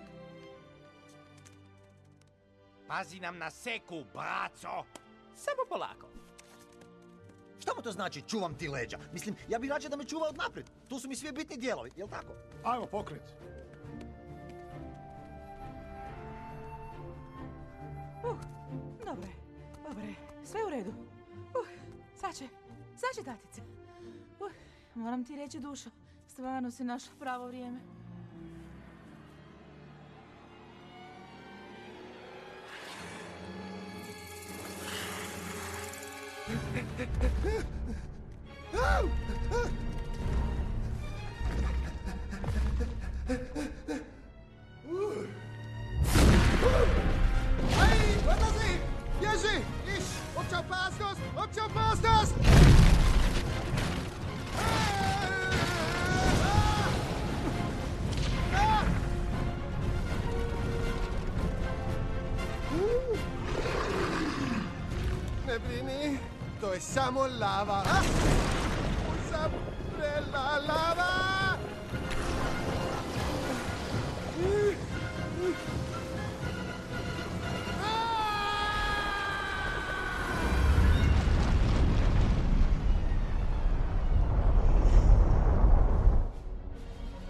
Pazi nam na seku, braco. Samo polako. Šta mu to znači čuvam ti leđa? Mislim, ja bih rađe da me čuva od naprijed. Tu su mi svi bitni dijelovi, jel tako? Ajmo, pokret. Uh, dobre, dobre, sve u redu. Uh, sad će, sad će tatica. Uh, moram ti reći dušo, stvarno si našla pravo vrijeme. Aí, quantas aí? Viajei! Ixi, obtio pastas! Obtio! Brini, to je samo lava. ¡Ah! A? Zaprela lava!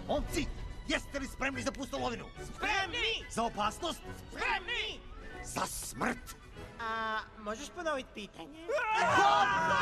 Momci, jeste li spremni za pustolovinu? Spremni! Za opasnost? Spremni! Možeš ponoviti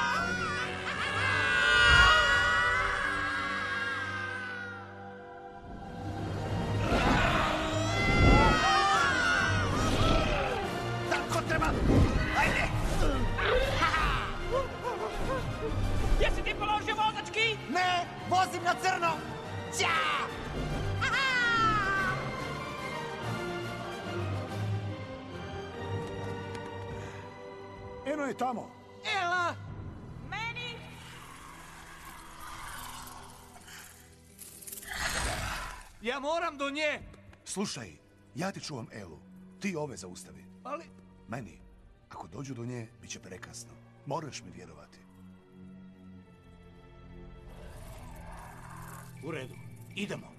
Moram do nje. Slušaj, ja ti čuvam Elu. Ti ove zaustavi. Ali, Meni, ako dođu do nje, bit će prekasno. Moraš mi vjerovati. u redu, idemo.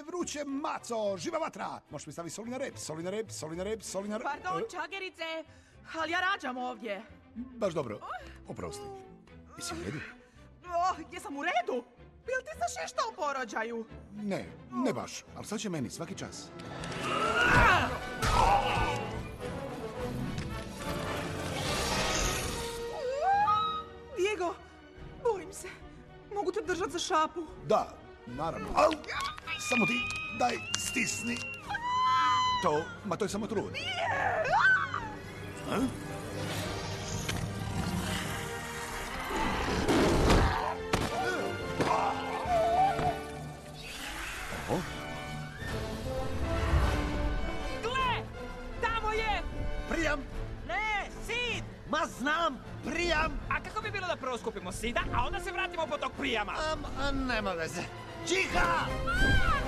Šape vruće, maco! Živa vatra! Možeš mi staviti soli na rep, soli na rep, soli na rep, soli na rep. Pardon, E, čagerice, ali ja rađam ovdje. Baš dobro. Oprosti. Jesi u redu? Oh, jesam u redu? Bil ti se šešta u porođaju? Ne, ne baš. Ali sad će meni, svaki čas. Diego, bojim se. Mogu te držat za šapu. Da, naravno. Au! Samo ti, daj, stisni. To, ma to je samo trud. A? Gle, tamo je! Prijam! Ne, sid! Ma znam, prijam! A kako bi bilo da prvo skupimo kupimo sida, a onda se vratimo po tog prijama. Am, a, nema veze. Čiha!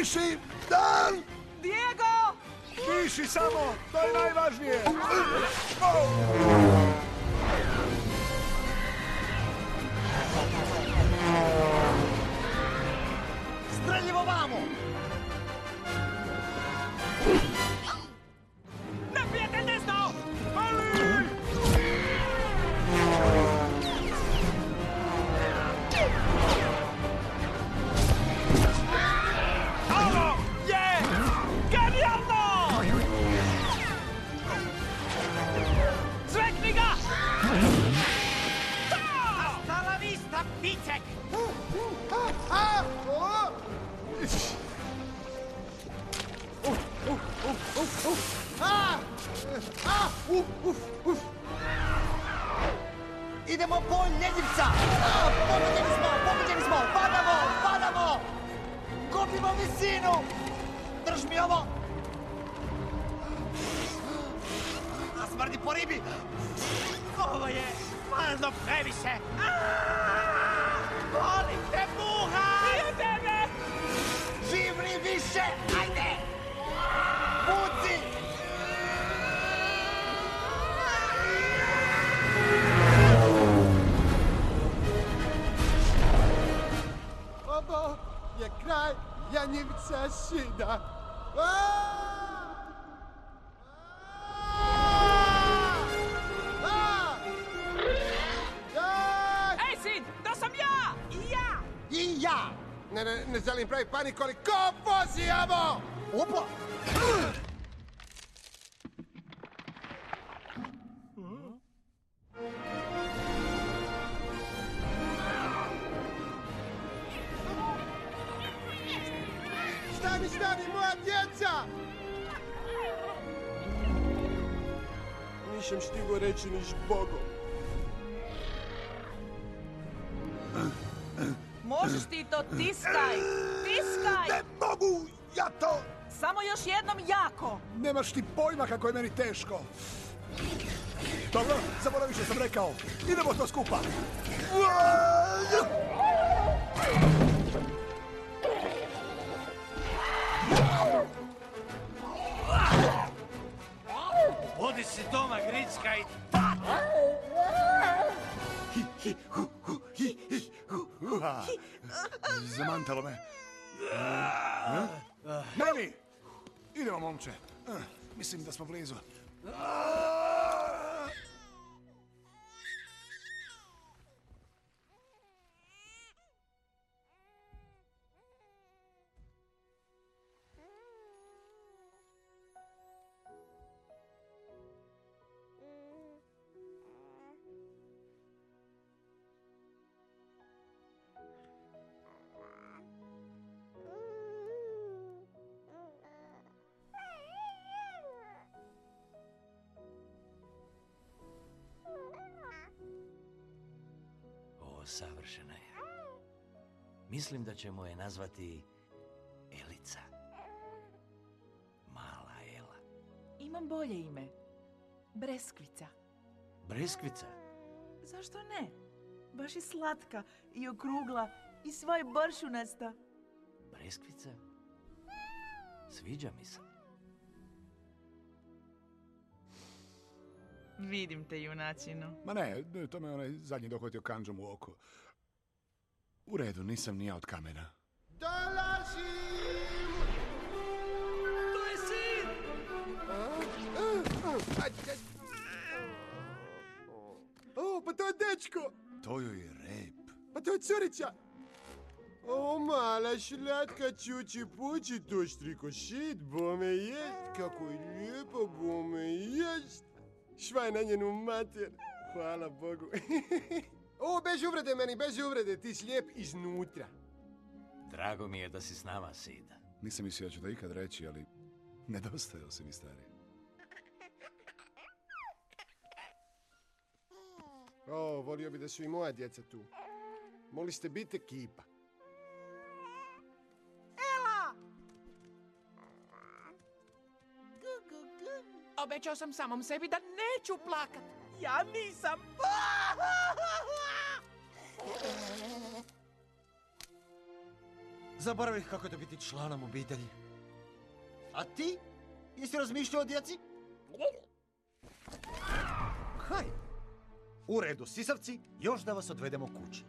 Samo diši! Da! Diego! Diši samo! To je najvažnije! Ovo je stvarno previše! Volim te, muha! I tebe! Živni više! Ajde! Puci! Ovo je kraj Janjivca Sida. A! A! Ne, ne, ne želim praviti paniku, ali ko vozi ovo? Opa! Stani, stani, moja djeca! Nisam stigo reći ni zbogom. Možeš ti to, tiskaj! Tiskaj! Ne mogu! Ja to... Samo još jednom jako! Nemaš ti pojma kako je meni teško. Dobro, zaboravi što sam rekao. Idemo to skupa. Odi se doma, Gricka i... Uha, Zamantalo me. Eh? Meni! Idemo, momče. Eh, Mislim da smo blizu. Mislim da ćemo je nazvati Elica. Mala Ela. Imam bolje ime. Breskvica. Breskvica? Zašto ne? Baš je slatka i okrugla i sva je baršunasta. Breskvica? Sviđa mi se. Vidim te, junacinu. Ma ne, to me onaj zadnji dohvatio kanđom u oko. U redu, nisam ni ja od kamena. Dolazim! To je sin! O, pa to je dečko! To joj je rep. Pa to je curica! O, mala šlatka čuči puči, to štrikošit, bome jest, kako je lijepo, bome jest. Švaj na njenu mater, hvala Bogu. o, bez uvrede meni, bez uvrede, ti si lijep iznutra. Drago mi je da si s nama, Sid. Nisam mislio da ću to ikad reći, ali nedostajao si mi stari. O, volio bi da su i moja djeca tu. Moli ste biti ekipa. Ela! Obećao sam samom sebi da neću plakat. Ja nisam. Zaboravih kako je to biti članom obitelji. A ti? Jesi razmišljao o djeci? Kaj? U redu, sisavci, još da vas odvedemo kući.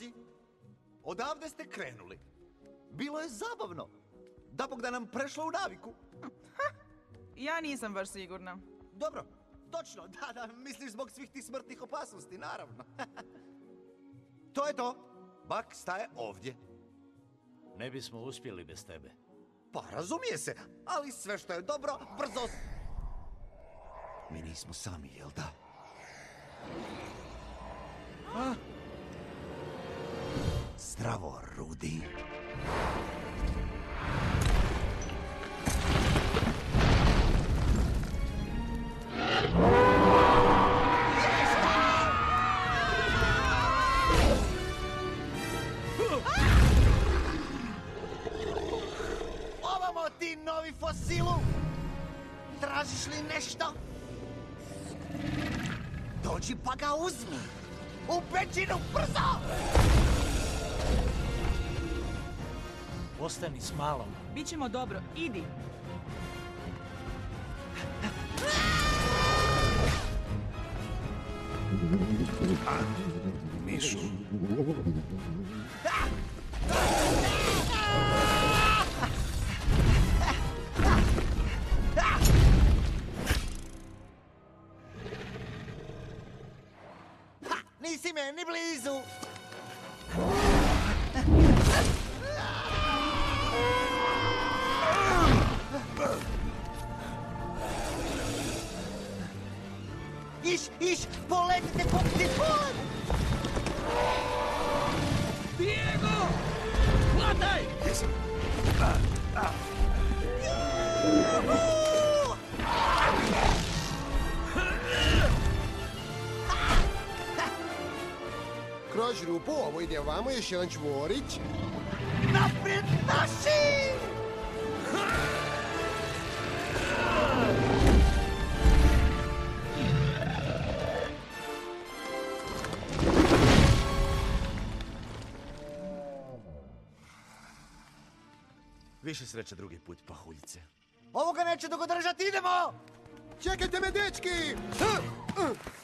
Sisavci. Odavde ste krenuli. Bilo je zabavno. Da Bog da nam prešlo u naviku. Ja nisam baš sigurna. Dobro, točno, da, da, misliš zbog svih tih smrtnih opasnosti, naravno. to je to. Bak staje ovdje. Ne bismo uspjeli bez tebe. Pa razumije se, ali sve što je dobro, brzo... Mi nismo sami, jel da? A? Zdravo, Rudi. Ovamo ti novi fosilu! Tražiš li nešto? Dođi pa ga uzmi! U pećinu, brzo! Ostani s malom. Bićemo dobro, idi. Mišu. tysiąc łoryć? Na piętnaście! Više sreće drugi put, pahuljice. Ovoga neće dugo držati, idemo! Čekajte me, dečki! Uh, uh.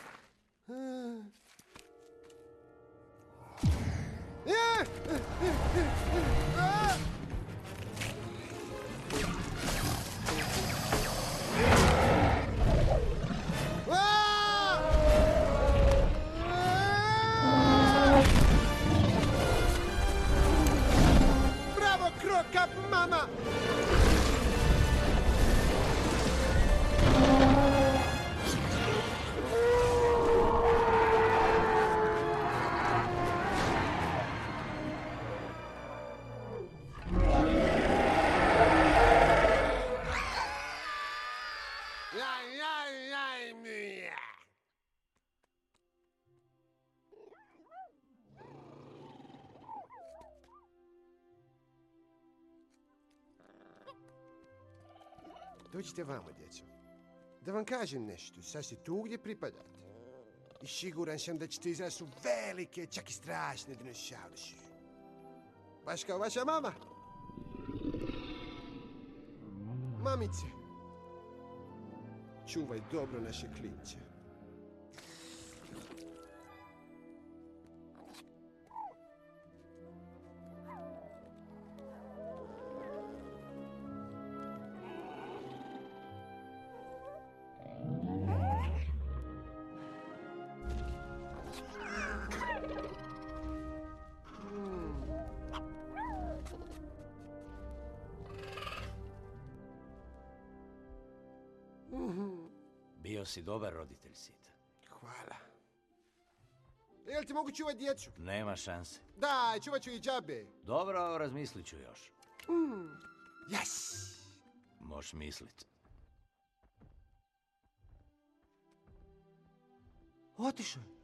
Dođite vamo, djeco. Da vam kažem nešto, sad ste tu gdje pripadate. I siguran sam da ćete izrast u velike, čak i strašne dinošauruši. Baš kao vaša mama. Mamice, čuvaj dobro naše klince. Dobar roditelj, Sid. Hvala. Jel ti mogu čuvat djecu? Nema šanse. Da, čuvat ću i džabe. Dobro, razmislit ću još. Mm. Yes! Moš mislit. Otišao je.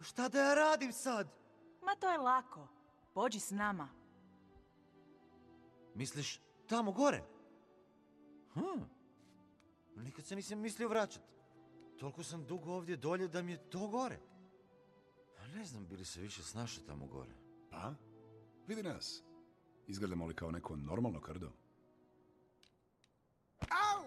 Šta da ja radim sad? Ma to je lako. Pođi s nama. Misliš, tamo gore? Hm. Nikad se nisam mislio vraćat. Toliko sam dugo ovdje dolje da mi je to gore. A ne znam, bili se više snaša tamo gore. Pa? Vidi nas. Izgledamo li kao neko normalno krdo? Au!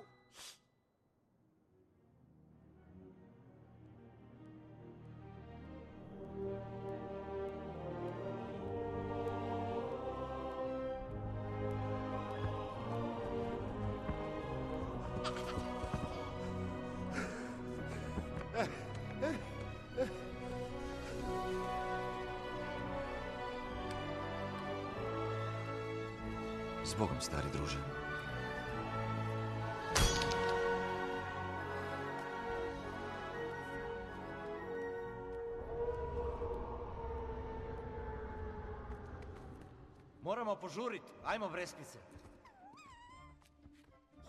Moramo požurit. Ajmo.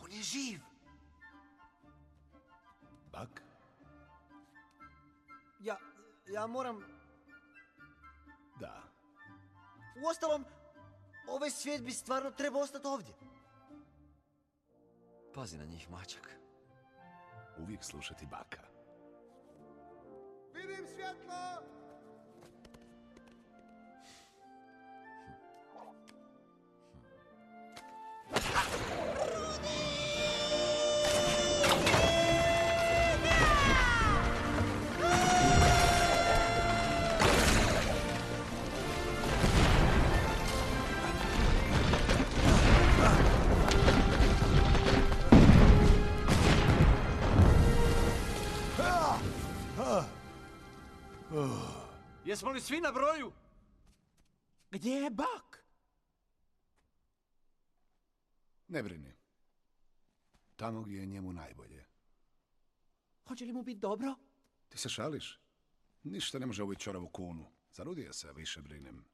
On je živ! Bak? Ja, ja moram... Da. Uostalom, ovaj svijet bi stvarno trebao ostati ovdje. Pazi na njih, mačak. Uvijek slušati baka. Vidim svjetlo! Jesmo li svi na broju? Gdje je bak? Ne brini. Tamo gdje je njemu najbolje. Hoće li mu biti dobro? Ti se šališ? Ništa ne može ubiti čoravu kunu. Zarudio se, a više brinem.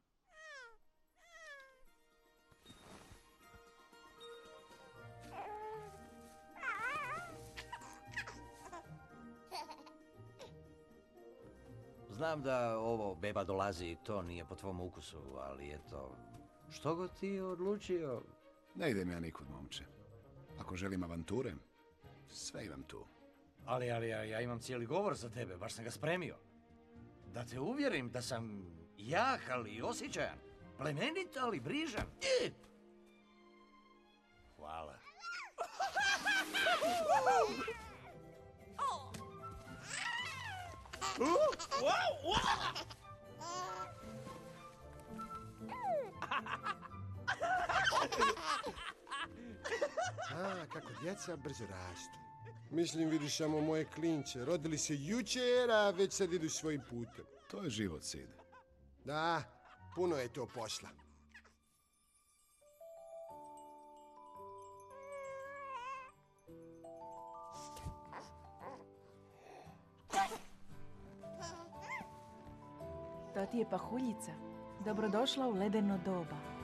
Znam da ovo beba dolazi i to nije po tvom ukusu, ali eto, što god ti odlučio? Ne idem ja nikud, momče. Ako želim avanture, sve imam tu. Ali, ali, ja, ja imam cijeli govor za tebe, baš sam ga spremio. Da te uvjerim da sam jak, ali osjećajan, plemenit, ali brižan. I... Hvala. Wow! A, kako djeca brzo rastu. Mislim, vidiš samo moje klinče. Rodili se jučer, a već sad idu svojim putem. To je život, Sid. Da, puno je to posla. To ti je pahuljica. Dobrodošla u ledeno doba.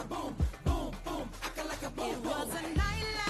like a boom, boom, boom. Like a boom. It boom. was a night like